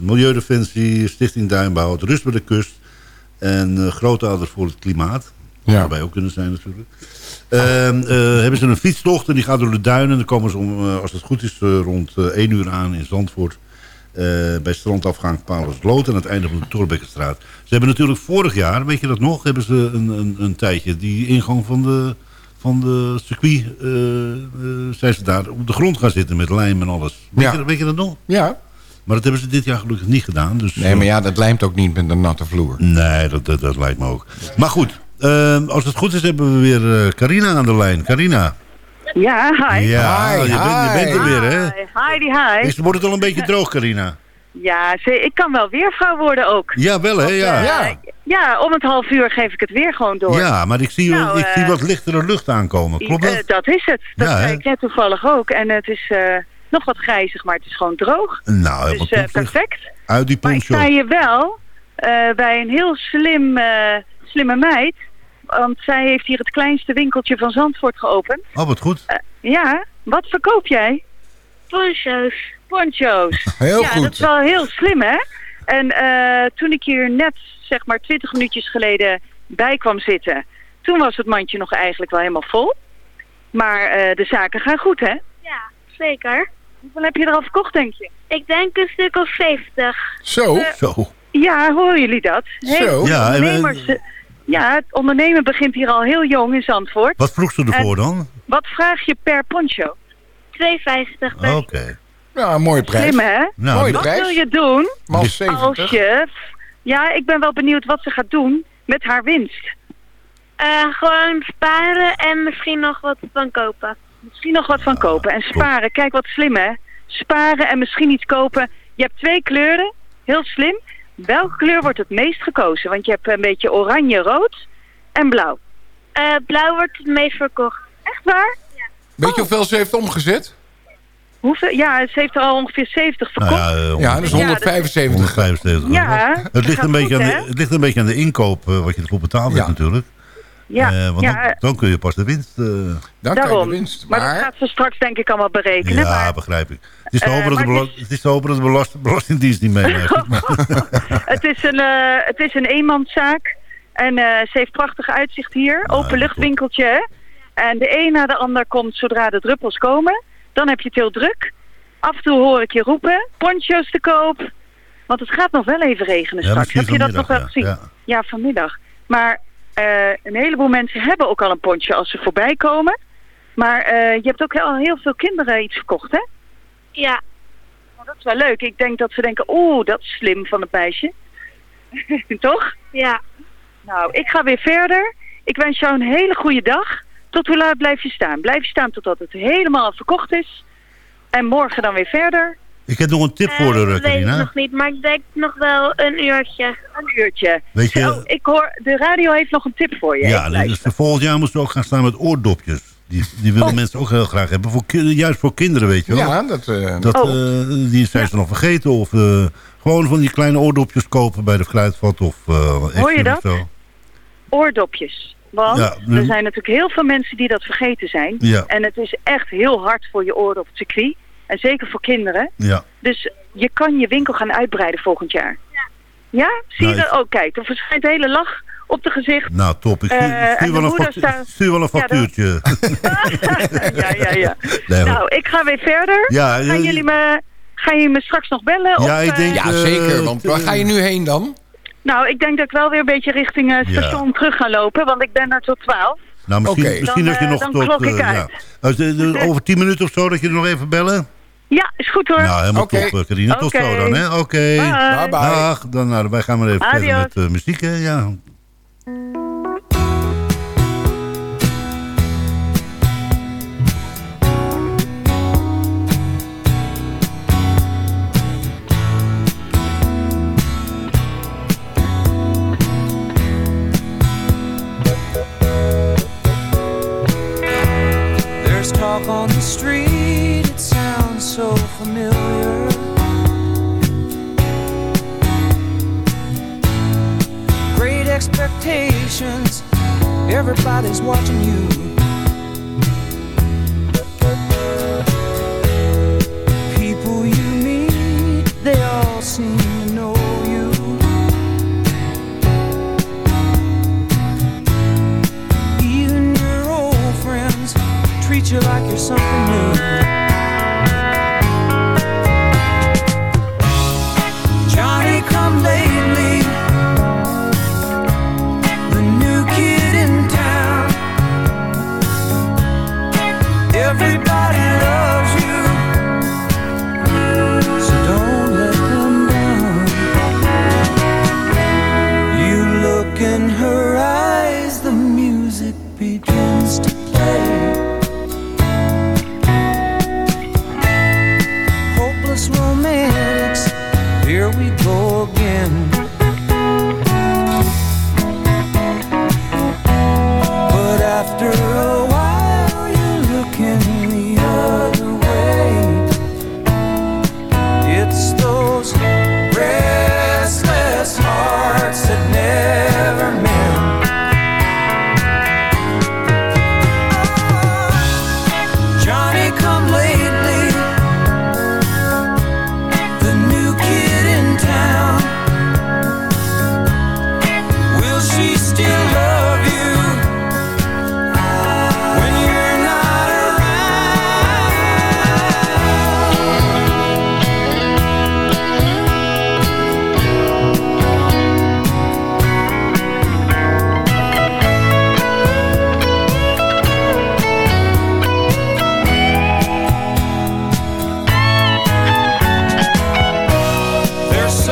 Milieudefensie, Stichting Duinbouw, het Rust bij de Kust... En uh, grootouders voor het klimaat. Ja. Wij ook kunnen zijn natuurlijk. Ehm, eh, hebben ze een fietstocht en die gaat door de duinen. En dan komen ze, om, eh, als het goed is, eh, rond eh 1 uur aan in Zandvoort. Eh, bij strandafgang Paulusloot aan het einde van de Torbekkenstraat. Ze hebben natuurlijk vorig jaar, weet je dat nog, hebben ze een, een, een tijdje die ingang van de, van de circuit, eh, eh, zijn ze daar op de grond gaan zitten met lijm en alles. Weet, Ja. je, weet je dat nog? Ja. Maar dat hebben ze dit jaar gelukkig niet gedaan. Dus, Nee, maar ja, dat lijmt ook niet met een natte vloer. Nee, dat, dat, dat lijkt me ook. Maar goed, als het goed is hebben we weer Carina aan de lijn. Carina. Ja, hi. Ja, je, Bent, je bent er weer, hè? Hi, Heidi, hi. Is, wordt het al een beetje droog, Carina? Ja, ze- ik kan wel weervrouw worden ook. Ja, wel, hè? Ja. Eh, ja, om het half uur geef ik het weer gewoon door. Ja, maar ik zie, Nou, ik zie eh, wat lichtere lucht aankomen. Klopt Eh, dat? dat is het. Dat Ja, ik net toevallig ook. En het is eh, nog wat grijzig, maar het is gewoon droog. Nou, dus perfect. Uit die Maar ik poncho. sta hier wel eh, bij een heel slim, eh, slimme meid. Want zij heeft hier het kleinste winkeltje van Zandvoort geopend. Oh, wat goed. Eh, ja, wat verkoop jij? Poncho's. Poncho's. Heel ja, goed. dat is wel heel slim, hè? En eh, toen ik hier net, zeg maar, twintig minuutjes geleden bij kwam zitten... toen was het mandje nog eigenlijk wel helemaal vol. Maar eh, de zaken gaan goed, hè? Ja, zeker. Hoeveel heb je er al verkocht, denk je? Ik denk een stuk of 70. Zo? Zo. Ja, horen jullie dat? Zo. Ja, en, ja, het ondernemen begint hier al heel jong in Zandvoort. Wat vroeg ze ervoor dan? Wat vraag je per poncho? 2,50 per Oké. Ja, een mooie prijs. Slim, hè? Nou, Mooie Wat prijs. wil je doen als 70. je... Ja, ik ben wel benieuwd wat ze gaat doen met haar winst. Eh, gewoon sparen en misschien nog wat van kopen. Misschien nog wat van kopen. En sparen, kijk wat slim hè. Sparen en misschien iets kopen. Je hebt twee kleuren, heel slim. Welke kleur wordt het meest gekozen? Want je hebt een beetje oranje, rood en blauw. Eh, blauw wordt het meest verkocht. Echt waar? Weet je hoeveel ze heeft omgezet? Hoeveel? Ja, ze heeft er al ongeveer 70 verkocht. Nou ja, Ja, dat is Ja, 175. 175 Ja, het, ligt een beetje goed, aan de, het ligt een beetje aan de inkoop eh, wat je ervoor betaald hebt Ja. natuurlijk. Ja, Eh, want ja dan, dan kun je pas de winst... eh, Dan kan je daarom. de winst. Maar, dat gaat ze straks denk ik allemaal berekenen. ja, Maar begrijp ik. Het is te Eh, hopen dat de, is- de belast- belastingdienst niet meewerkt. het, is een, eh, het is een eenmanszaak. En eh, ze heeft prachtig uitzicht hier. Openluchtwinkeltje. hè. En de een na de ander komt zodra de druppels komen. Dan heb je het heel druk. Af en toe hoor ik je roepen. Poncho's te koop. Want het gaat nog wel even regenen Ja, straks. Heb je dat nog wel gezien? ja, Ja, vanmiddag. Maar eh, een heleboel mensen hebben ook al een poncho als ze voorbij komen. Maar eh, je hebt ook al heel veel kinderen iets verkocht, hè? Ja, Nou, dat is wel leuk. Ik denk dat ze denken, oeh, dat is slim van het meisje. Toch? ja. Nou, ik ga weer verder. Ik wens jou een hele goede dag. Tot hoe laat blijf je staan? Blijf je staan totdat het helemaal verkocht is. En morgen dan weer verder. Ik heb nog een tip voor Eh, de dat weet ik Carina. nog niet, maar ik denk nog wel een uurtje. Een uurtje. Weet je- Zo, ik hoor, de radio heeft nog een tip voor je. Ja, dus volgend jaar moeten we ook gaan staan met oordopjes. Die, die willen Oh. mensen ook heel graag hebben. Voor, juist voor kinderen, weet je wel. ja, dat... eh, Dat, Oh. eh, die zijn ze nog vergeten. Of eh, gewoon van die kleine oordopjes kopen bij de fruitvat. Of, eh Hoor je dat? Of zo. Oordopjes. Want Ja, er zijn natuurlijk heel veel mensen die dat vergeten zijn. Ja. En het is echt heel hard voor je oren op het circuit. En zeker voor kinderen. Ja. Dus je kan je winkel gaan uitbreiden volgend jaar. Ja? Ja? Zie Nou, je dat? Oh, kijk, er verschijnt een hele lach op de gezicht. Nou, top. Ik stuur, Eh, stuur de wel, een moeder factu- staat- stuur wel een Ja, factuurtje. ja, ja, ja. Nee, nou, ik ga weer verder. Ja, gaan, jullie me, gaan jullie me straks nog bellen? Ja, of, ik denk- eh, ja, eh, zeker. Want waar eh, ga je nu heen dan? nou, ik denk dat ik wel weer een beetje richting eh, station terug ga lopen. Want ik ben er tot 12. Nou, misschien, misschien Dan, dat je nog dan tot... klok ik eh, uit. ja. Als de- de- over tien minuten of zo dat je er nog even bellen? Ja, is goed hoor. Nou, helemaal Oké. top, eh, Carina. Tot zo dan, hè? Oké. Bye. Bye bye. Dag. Dan, nou, wij gaan maar even verder Adios. met eh, muziek, hè? Ja. There's talk on the street, so familiar. Great expectations, everybody's watching you. People you meet, they all seem to know you. Even your old friends treat you like you're something new.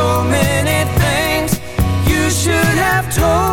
So many things you should have told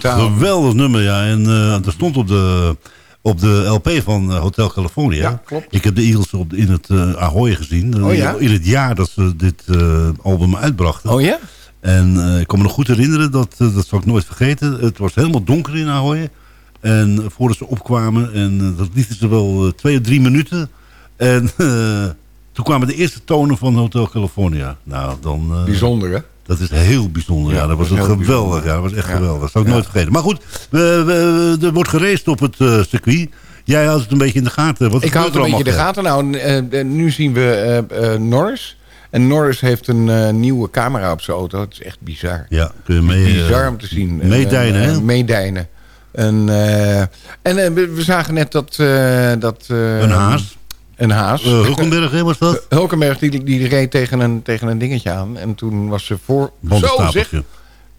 Geweldig nummer, ja. En eh er stond op de, op de LP van eh, Hotel California. Ja, klopt. Ik heb de Eagles op, in het eh, Ahoy gezien. Oh, ja? In het jaar dat ze dit eh, album uitbrachten. Oh ja? En eh, ik kan me nog goed herinneren, dat, eh, dat zal ik nooit vergeten. Het was helemaal donker in Ahoy. En eh, voordat ze opkwamen, en eh, dat lieten ze wel eh, twee of drie minuten. En eh, toen kwamen de eerste tonen van Hotel California. Nou, dan... eh, Bijzonder, hè? Dat is heel bijzonder. Ja, Ja, dat was dat heel geweldig. Ja, dat was echt Ja. geweldig. Dat zou ik Ja. nooit vergeten. Maar goed, we, we- er wordt geraced op het eh, circuit. Jij houdt het een beetje in de gaten. Wat Ik houd het een beetje in de gaten. Nou, eh, nu zien we eh, Norris. En Norris heeft een nieuwe camera op zijn auto. Het is echt bizar. Ja, kun je mee... bizar om te zien. Meedijnen, En, hè? Meedijnen. En, en we, we zagen net dat... dat Een haas. Een haas. Eh, Hulkenberg, hè, was dat? Hulkenberg die, die reed tegen een, tegen een dingetje aan. En toen was ze voor... Zo zeg.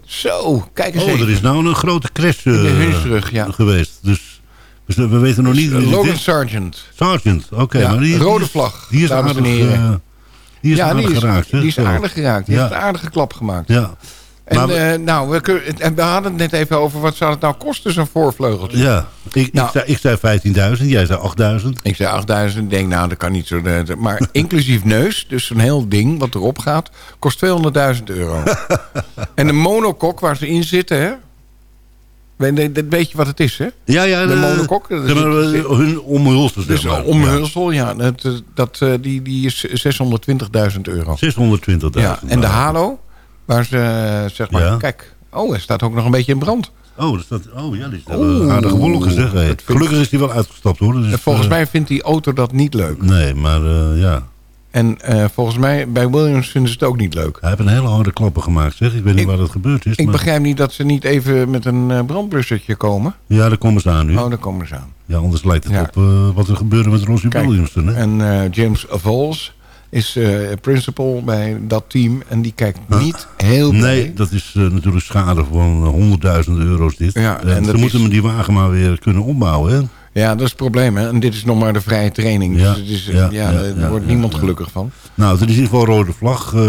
Zo, kijk eens Oh, even. er is nou een grote crash eh, In de Hunsrug, ja. geweest. Dus we, we weten nog niet wie het Logan. Sargent. Sargent, oké. Ja, maar die, rode vlag, Die is dames en aardig, heren. eh, die is ja, aardig die is, geraakt. die is aardig geraakt. Die heeft een aardige klap gemaakt. Ja. En, we- eh, nou, we, kunnen, en we hadden het net even over wat zou het nou kosten, zo'n voorvleugeltje. Ja, ik, Nou. ik, zei, ik zei 15.000, jij zei 8.000. Ik zei 8000, ik denk nou, dat kan niet zo. eh, Maar inclusief neus, dus een heel ding wat erop gaat, kost 200.000 euro. en de monokok waar ze in zitten, hè? Weet, je- dat weet je wat het is, hè? Ja, ja. De monokok. is- eh, hun omhulsel, Dus maar. omhulsel, ja. dat, dat, die, die is 620.000 euro. 620.000. Ja, en de halo, waar ze, zeg maar, Ja. kijk. Oh, hij staat ook nog een beetje in brand. Oh, dat staat, oh ja, die is uh, aardige wolken zeg. Gelukkig is die wel uitgestapt hoor. Dus, En volgens eh, mij vindt die auto dat niet leuk. Nee, maar eh, ja. En eh, volgens mij, bij Williams vinden ze het ook niet leuk. Hij heeft een hele harde klappen gemaakt zeg. Ik weet niet waar dat gebeurd is. Ik maar... begrijp niet dat ze niet even met een brandblussertje komen. Ja, daar komen ze aan nu. Oh, daar komen ze aan. Ja, anders lijkt het Ja. op wat er gebeurde met Rosie Kijk, Williamson. Hè? En James Vols is eh, principal bij dat team. En die kijkt niet heel blij. Nee, dat is eh, natuurlijk schade van eh, honderdduizenden euro's dit. Ja, en ze moeten is- die wagen maar weer kunnen opbouwen. Hè? Ja, dat is het probleem. Hè? En dit is nog maar de vrije training. Ja, dus het is, ja, ja, ja, wordt niemand gelukkig van. Nou, het is in ieder geval rode vlag. Eh,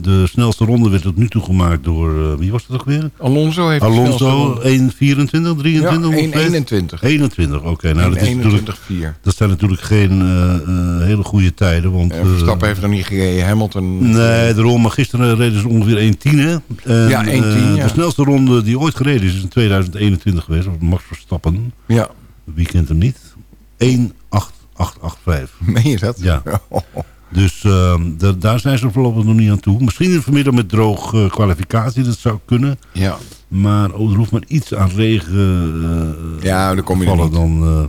de snelste ronde werd tot nu toe gemaakt door, eh, wie was dat ook weer? Alonso heeft Alonso, ronde. 1,24, 23? Ja, nog steeds? 1,21. 21, oké. nou, dat, is natuurlijk, 21,4. dat zijn natuurlijk geen eh, eh, hele goede tijden. Want, Eh, eh, Verstappen heeft nog niet gereden. Hamilton... Nee, daarom. Maar gisteren reden ze ongeveer 1.10. hè. En, Ja, 1.10, eh, ja. De snelste ronde die ooit gereden is, is in 2021 geweest. Of Max Verstappen. Ja. Wie kent hem niet? 1.8885. Meen je dat? Ja. Dus ehm, da- daar zijn ze voorlopig nog niet aan toe. Misschien vanmiddag met droog eh, kwalificatie, dat zou kunnen. Ja. Maar oh, er hoeft maar iets aan regen eh Ja, dan kom je vallen. Dan, eh,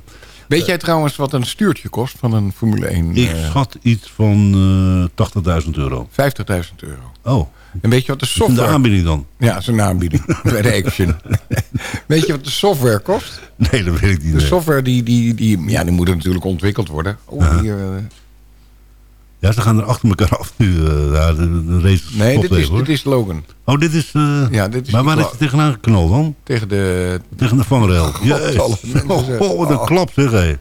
Weet jij trouwens wat een stuurtje kost van een Formule 1? ik eh, schat iets van eh 80.000 euro. 50.000 euro. Oh, En weet je wat de is software... de aanbieding dan? Ja, is een aanbieding bij de Action. weet je wat de software kost? Nee, dat weet ik niet. De software die, die, die, ja, die moet natuurlijk ontwikkeld worden. Oh, hier, eh, Ja, ze gaan er achter elkaar af nu. eh, ja, de, de race nee, dit is, hoor. dit is Logan. Oh, dit is... eh, Ja, dit is maar waar is je tegenaan geknald dan? Tegen de... Tegen de vangrail. Mensen oh, oh, wat een oh. klap zeg hé.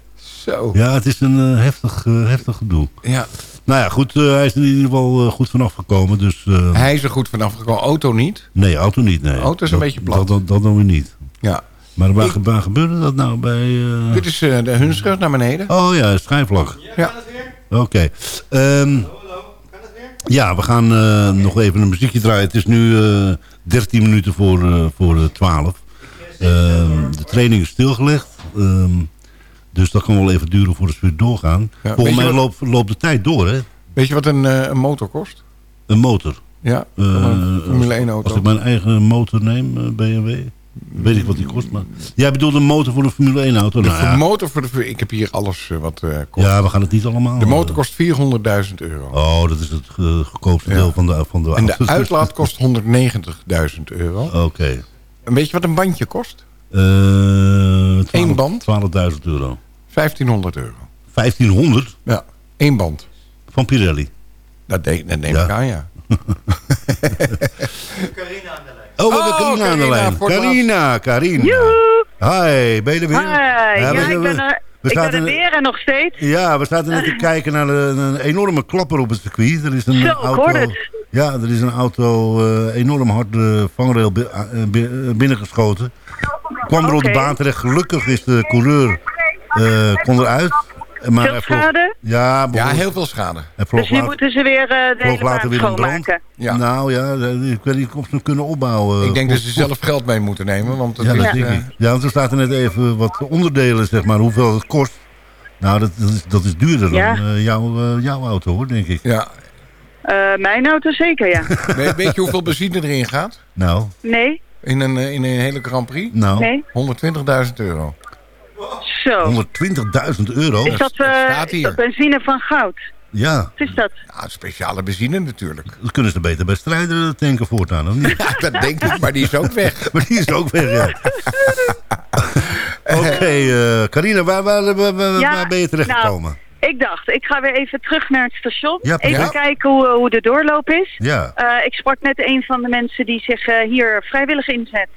Zo. Ja, het is een eh, heftig, eh, heftig gedoe. Ja. Nou ja, goed, eh, hij is er in ieder geval eh, goed vanaf gekomen. Dus, eh, Hij is er goed vanaf gekomen. Auto niet. Nee, auto niet. Nee. Auto is een beetje plat. Dat, dat, dat doen we niet. Ja. Maar waar, waar gebeurde dat nou bij... eh, Dit is eh, de Hunsrug naar beneden. Oh ja, schijnvlak. Ja. Oké. Ehm, ja, we gaan eh, nog even een muziekje draaien. Het is nu eh 13 minuten voor, eh, voor eh, 12. Ehm, de training is stilgelegd. Ehm, dus dat kan wel even duren voordat we weer doorgaan. Ja, Volgens mij loopt, loopt de tijd door, hè? Weet je wat een, eh, een motor kost? Een motor. Ja, Eh, een Formule 1 Als auto. ik mijn eigen motor neem, eh, BMW, weet ik wat die kost. Maar... Jij bedoelt een motor voor een Formule 1 auto? De Nou ja. motor voor de... Ik heb hier alles eh, wat eh, kost. ja, we gaan het niet allemaal... De motor eh, kost 400.000 euro. Oh, dat is het eh, goedkoopste Ja. deel van de, van de En de uitlaat kost 190.000 euro. Oké. En weet je wat een bandje kost? Eh, 12 Eén band? 12.000 euro. 1500 euro. 1500 Ja, één band. van Pirelli. Dat, de, dat neem Ja. ik aan, ja. Oh, we hebben Oh, Carina aan de lijn. Carina, Carina. Joehoe! Hi, ben je er weer? Hi, ja, we- ik ben er, we ik ben er weer en nog steeds. Ja, we zaten net te kijken naar een, een enorme klapper op het circuit. Er is een Zo, auto, het. Ja, er is een auto eh, enorm hard de vangrail eh, bi- eh, binnengeschoten. Kwam er op de baan terecht. Gelukkig is de coureur eh, kon eruit. Maar vloog- schade? Ja, Ja, heel veel schade. Dus nu later- moeten ze weer eh, de hele later baan weer in brand. schoonmaken. Ja. Nou ja, eh, ik weet niet of ze kunnen opbouwen. Ik denk dat ze zelf geld mee moeten nemen. Want het Ja, is, dat eh, denk ik. Ja, want er staat er net even wat onderdelen, zeg maar, hoeveel het kost. Nou, dat, dat, is, dat is duurder Ja. dan eh, jouw, eh, jouw auto, hoor, denk ik. ja. Eh, mijn auto zeker, ja. weet, je hoeveel benzine erin gaat? Nou, Nee? In een, eh, in een hele Grand Prix? nou, Nee? 120.000 euro. Zo. 120.000 euro. Is dat, dat eh, dat benzine van goud? Ja, Wat is dat? Ja, speciale benzine natuurlijk. dat kunnen ze beter bij strijder tanken voortaan, of niet? Ja, dat denk ik, maar die is ook weg. maar die is ook weg, ja. Oké, eh, Carina, waar, waar, waar, waar- Ja, waar ben je terechtgekomen? Ik dacht, ik ga weer even terug naar het station. Ja, even ja. kijken hoe, hoe de doorloop is. ja, Eh, ik sprak net een van de mensen die zich eh, hier vrijwillig inzet.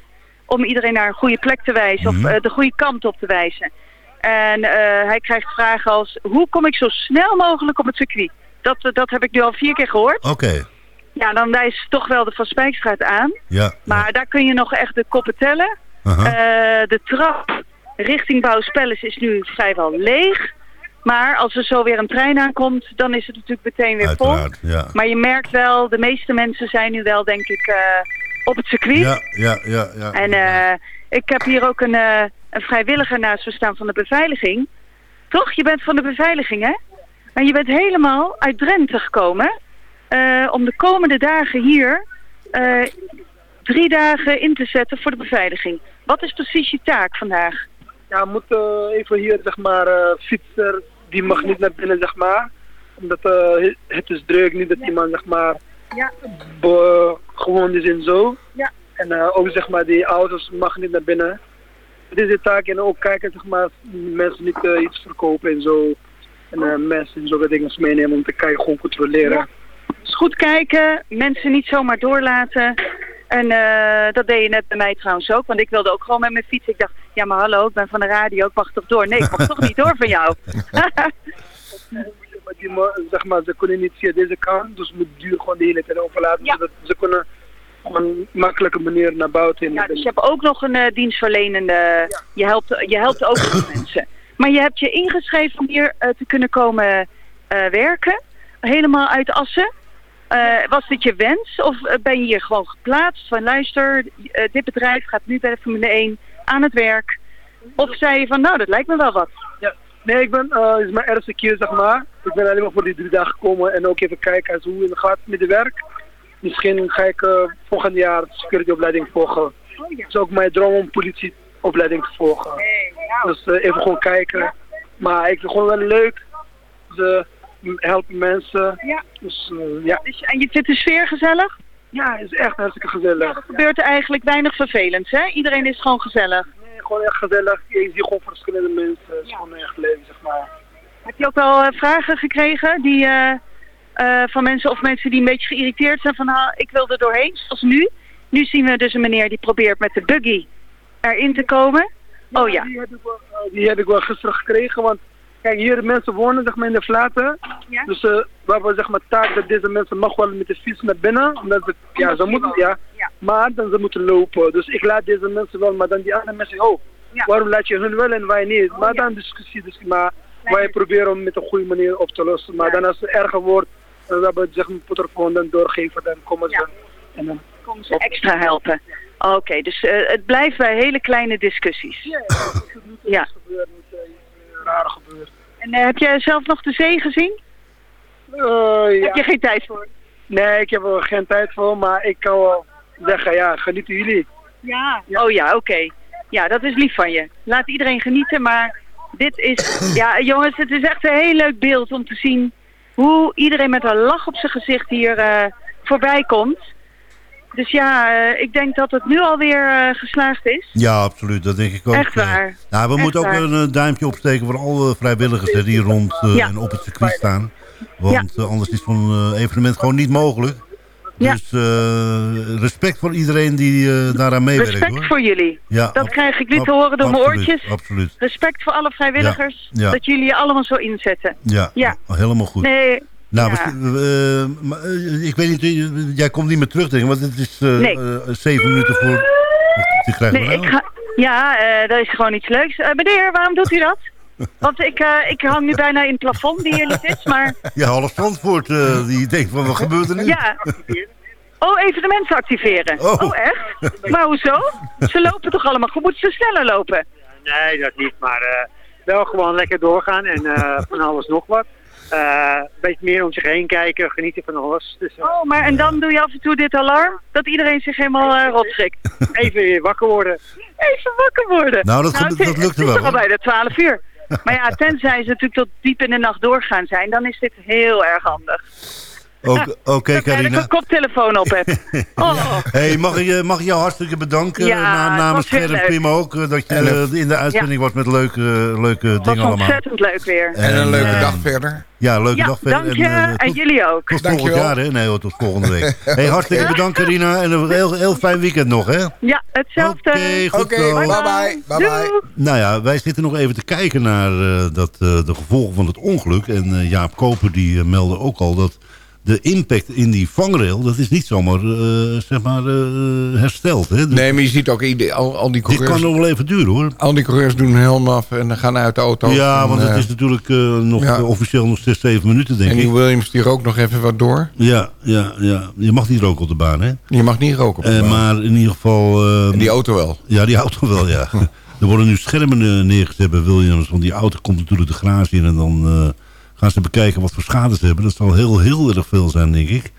Om iedereen naar een goede plek te wijzen. Mhm. Of eh, de goede kant op te wijzen. En eh, hij krijgt vragen als... Hoe kom ik zo snel mogelijk op het circuit? Dat, dat heb ik nu al vier keer gehoord. oké. Ja, dan wijst toch wel de Van Spijkstraat aan. Ja. Maar daar kun je nog echt de koppen tellen. Eh, de trap richting Bouwspelles is nu vrijwel leeg. Maar als er zo weer een trein aankomt, dan is het natuurlijk meteen weer vol. Ja. Maar je merkt wel, de meeste mensen zijn nu wel, denk ik, eh, op het circuit. Ja, ja, ja. ja. En eh, ik heb hier ook een, eh, een vrijwilliger naast me staan van de beveiliging. Toch? Je bent van de beveiliging, hè? En je bent helemaal uit Drenthe gekomen eh, om de komende dagen hier eh, drie dagen in te zetten voor de beveiliging. Wat is precies je taak vandaag? Ja, we moeten even hier, zeg maar, eh, fietser, die mag niet naar binnen, zeg maar. Omdat eh, het is druk, niet dat iemand, zeg maar, Ja. Gewond is en zo. Ja. En eh, ook, zeg maar, die auto's mag niet naar binnen. Het is de taak en ook kijken, zeg maar, mensen niet eh, iets verkopen en zo. En eh, mensen en zulke dingen meenemen om te kijken, gewoon controleren. Dus goed kijken, mensen niet zomaar doorlaten. En dat deed je net bij mij trouwens ook, want ik wilde ook gewoon met mijn fiets. Ik dacht, ja maar hallo, ik ben van de radio, ik mag toch door? Nee, ik mag toch niet door van jou. Die, zeg maar, ze kunnen niet via deze kant, dus we moeten duur gewoon de hele tijd overlaten. Zodat ze kunnen op een makkelijke manier naar buiten. Ja, dus je hebt ook nog een eh, dienstverlenende, je, helpt, je helpt ook nog mensen. Maar je hebt je ingeschreven om hier eh, te kunnen komen eh, werken, helemaal uit Assen. Eh, was dit je wens of eh, ben je hier gewoon geplaatst van luister, eh, dit bedrijf gaat nu bij de Formule 1 aan het werk. Of zei je van nou, dat lijkt me wel wat. Ja. Nee, ik ben, eh is mijn eerste keer zeg maar. Ik ben alleen maar voor die drie dagen gekomen en ook even kijken als hoe het gaat met de werk. Misschien ga ik eh, volgend jaar securityopleiding volgen. Het is ook mijn droom om politieopleiding te volgen. Dus eh, even gewoon kijken. Maar ik vind het gewoon wel leuk. Ze helpen mensen. Ja. Dus ja. Dus, en je vindt de sfeer gezellig? Ja, het is echt hartstikke gezellig. Er gebeurt eigenlijk weinig vervelends, hè? Iedereen is gewoon gezellig. Gewoon echt gezellig. Je ziet gewoon verschillende mensen. Het is gewoon echt leuk, zeg maar. Heb je ook wel eh, vragen gekregen die, eh, eh, van mensen of mensen die een beetje geïrriteerd zijn van ah, ik wil er doorheen, zoals nu. Nu zien we dus een meneer die probeert met de buggy erin te komen. Oh ja. Die heb ik wel, die heb ik wel gisteren gekregen, want kijk, hier de mensen wonen zeg maar in de flaten. Ja. Dus eh, we hebben zeg maar taak dat deze mensen mag wel met de fiets naar binnen, omdat ze, ja, ze moeten, ja, maar dan ze moeten lopen. Dus ik laat deze mensen wel, maar dan die andere mensen, oh, waarom laat je hun wel en wij niet? Maar dan discussie, dus, maar wij proberen om met een goede manier op te lossen. Maar dan als het erger wordt, dan hebben we zeg maar dan doorgeven, dan komen ze. En dan komen ze extra helpen. Oké, dus eh, het blijft bij hele kleine discussies. Ja. Rare gebeurt. En eh, heb jij zelf nog de zee gezien? Heb je geen tijd voor? Nee, ik heb er geen tijd voor, maar ik kan wel zeggen, ja, genieten jullie. Ja. Oh ja, oké. Ja, dat is lief van je. Laat iedereen genieten, maar dit is... Ja, jongens, het is echt een heel leuk beeld om te zien hoe iedereen met een lach op zijn gezicht hier eh, voorbij komt. Dus ja, eh, ik denk dat het nu alweer eh geslaagd is. Ja, absoluut. Dat denk ik ook. Echt waar. Nou, we Echt moeten ook waar. een duimpje opsteken voor alle vrijwilligers hè, die rond eh, Ja. en op het circuit staan. Want anders is zo'n evenement gewoon niet mogelijk. Ja. Dus eh, respect voor iedereen die eh, daaraan meewerkt. Respect hoor. voor jullie. Ja, dat krijg ik nu te horen door mijn oortjes. Absoluut. Respect voor alle vrijwilligers. Ja. Dat jullie je allemaal zo inzetten. Ja, Ja. helemaal goed. Nee, Nou, we- eh, maar, ik weet niet, jij komt niet meer terug, denk ik, want het is Nee. zeven minuten voor... Die krijgen we Nee, nou. ik ga, ja, dat is gewoon iets leuks. Meneer, waarom doet u dat? Want ik, eh, ik hang nu bijna in het plafond die hier niet is, maar... Ja, half Zandvoort, eh, die denkt van, wat gebeurt er nu? Ja. Oh, evenementen activeren. Oh. Oh, echt? Maar hoezo? Ze lopen toch allemaal goed? Moeten ze sneller lopen? Nee, dat niet. Maar eh, wel gewoon lekker doorgaan en eh, van alles nog wat. Eh, Een beetje meer om zich heen kijken, genieten van alles. Dus, Oh, maar en dan doe je af en toe dit alarm? Dat iedereen zich helemaal rot schrikt. even weer wakker worden. Even wakker worden. Nou, dat is- dat lukte Het is wel, toch al bijna 12 uur. Maar ja, tenzij ze natuurlijk tot diep in de nacht doorgaan zijn, dan is dit heel erg handig. Ook- Oké, Dat ik een koptelefoon op heb. Oh. Hey, mag, ik, je- mag ik jou hartstikke bedanken Ja, na, het namens was heel Ger en leuk. Pim ook. eh, Dat je En, eh, in de uitzending was met leuke, leuke Het was dingen allemaal. ontzettend leuk weer. En een leuke eh, dag verder. Ja, leuke Ja, dag verder. dank je. eh, En, tot, jullie ook. tot volgend Dankjewel. jaar, hè? Nee, hoor, tot volgende week. Hey, hartstikke bedankt, Carina. En een heel, heel fijn weekend nog, hè? Ja, hetzelfde. Oké, goed Oké, zo. bye bye. Bye bye. Nou ja, wij zitten nog even te kijken naar eh, dat, eh, de gevolgen van het ongeluk. En eh, Jaap Koper die eh, meldde ook al dat de impact in die vangrail, dat is niet zomaar eh, zeg maar, eh, hersteld. Hè? Dus Nee, maar je ziet ook al, al die dit coureurs... kan nog wel even duren hoor. Al die coureurs doen hun helm af en dan gaan uit de auto. Ja, en, want het eh, is natuurlijk nog ja. officieel nog 6, 7 minuten denk En ik. die Williams die rookt nog even wat door. Ja, ja, ja. Je mag niet roken op de baan, hè? Je mag niet roken op de baan. maar in ieder geval... En die auto wel. Ja, die auto wel, ja. er worden nu schermen neergezet bij Williams. Want die auto komt natuurlijk de garage in. En dan gaan ze bekijken wat voor schade ze hebben. Dat zal heel, heel erg veel zijn, denk ik.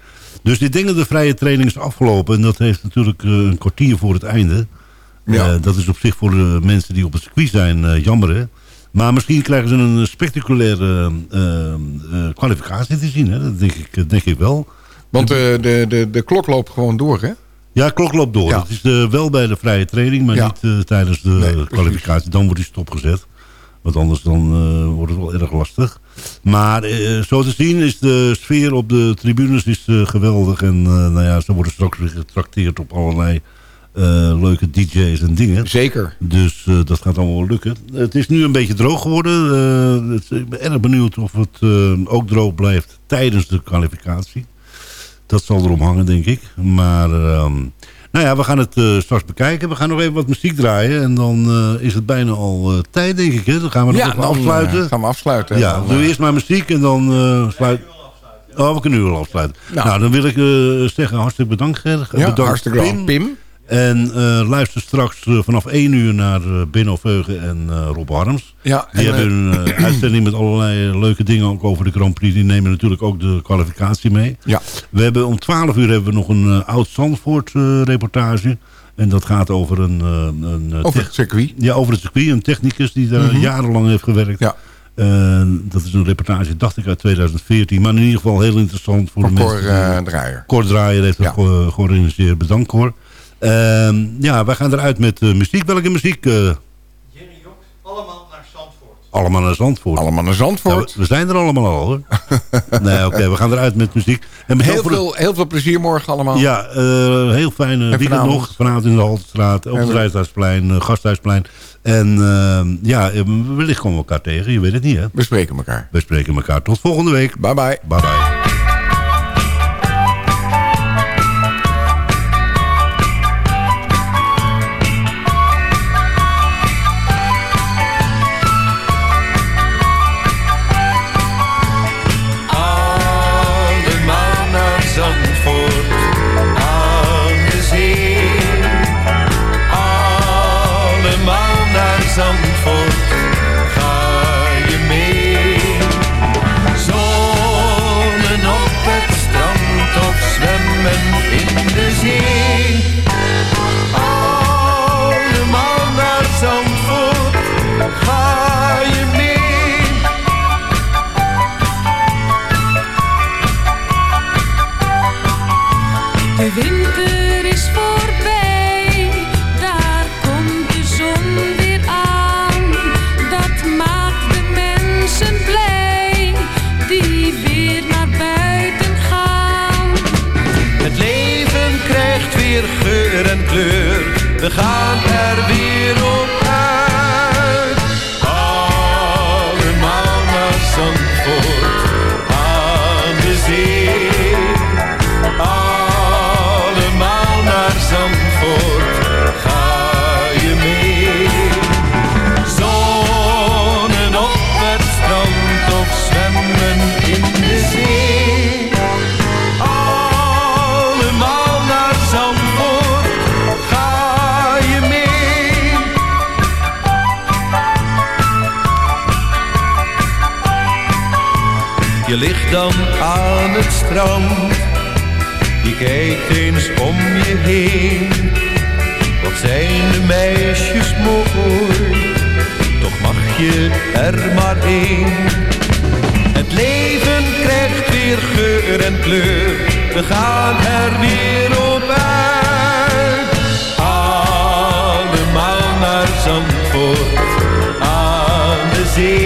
Dus ik denk dat de vrije training is afgelopen. En dat heeft natuurlijk eh, een kwartier voor het einde. Ja. Eh, dat is op zich voor de mensen die op het circuit zijn eh, jammer, hè. Maar misschien krijgen ze een spectaculaire kwalificatie te zien. Hè? Dat denk ik, denk ik wel. Want de, de, de klok loopt gewoon door, hè? Ja, klok loopt door. Ja. Het is wel bij de vrije training, maar Ja. niet tijdens de Nee, kwalificatie. Dan wordt die stopgezet. Want anders dan, wordt het wel erg lastig. Maar eh, zo te zien is de sfeer op de tribunes is, eh, geweldig. En eh, nou ja, ze worden straks weer getrakteerd op allerlei leuke DJ's en dingen. Zeker. Dus dat gaat allemaal lukken. Het is nu een beetje droog geworden. Het- ik ben erg benieuwd of het ook droog blijft tijdens de kwalificatie. Dat zal erom hangen, denk ik. Maar ehm, nou ja, we gaan het eh, straks bekijken. We gaan nog even wat muziek draaien. En dan eh, is het bijna al eh, tijd, denk ik. Hè? Dan gaan we nog Ja, even dan, afsluiten. gaan we afsluiten. Ja, Dan, doe eerst maar muziek en dan sluit... Oh, we kunnen nu al afsluiten. Nou. Nou, dan wil ik zeggen hartelijk bedankt, Ger. Ja, bedankt, hartstikke bedankt, Pim. En eh, luister straks eh, vanaf 1 uur naar eh, Benno Veugen en Rob Harms. Ja, Die en, hebben een uitzending met allerlei leuke dingen ook over de Grand Prix. Die nemen natuurlijk ook de kwalificatie mee. Ja. We hebben om 12 uur hebben we nog een oud-Zandvoort eh, reportage. En dat gaat over een... een Over het circuit. Ja, over het circuit. Een technicus die daar Mhm. jarenlang heeft gewerkt. Ja. Dat is een reportage, dacht ik, uit 2014. Maar in ieder geval heel interessant voor de Cor mensen. eh, Draaier. Cor Draaier heeft Ja. ge- georganiseerd. Bedankt, Cor. Ehm, ja, wij gaan eruit met eh, muziek. Welke muziek? eh? Allemaal naar Zandvoort. Allemaal naar Zandvoort. Nou, we- we zijn er allemaal al, hoor. nee, oké, we gaan eruit met muziek. En Heel veel, heel veel plezier morgen allemaal. ja, eh, heel fijne En weekend vanavond? nog. Vanavond in de Haltestraat, op het Rijshuisplein, Gasthuisplein. En eh, ja, wellicht komen we elkaar tegen. Je weet het niet, hè? We spreken elkaar. We spreken elkaar. Tot volgende week. Bye bye. Bye bye. We gaan er weer op dan aan het strand, je kijkt eens om je heen. Wat zijn de meisjes mooi, toch mag je er maar één. Het leven krijgt weer geur en kleur, we gaan er weer op uit. Allemaal naar Zandvoort, aan de zee.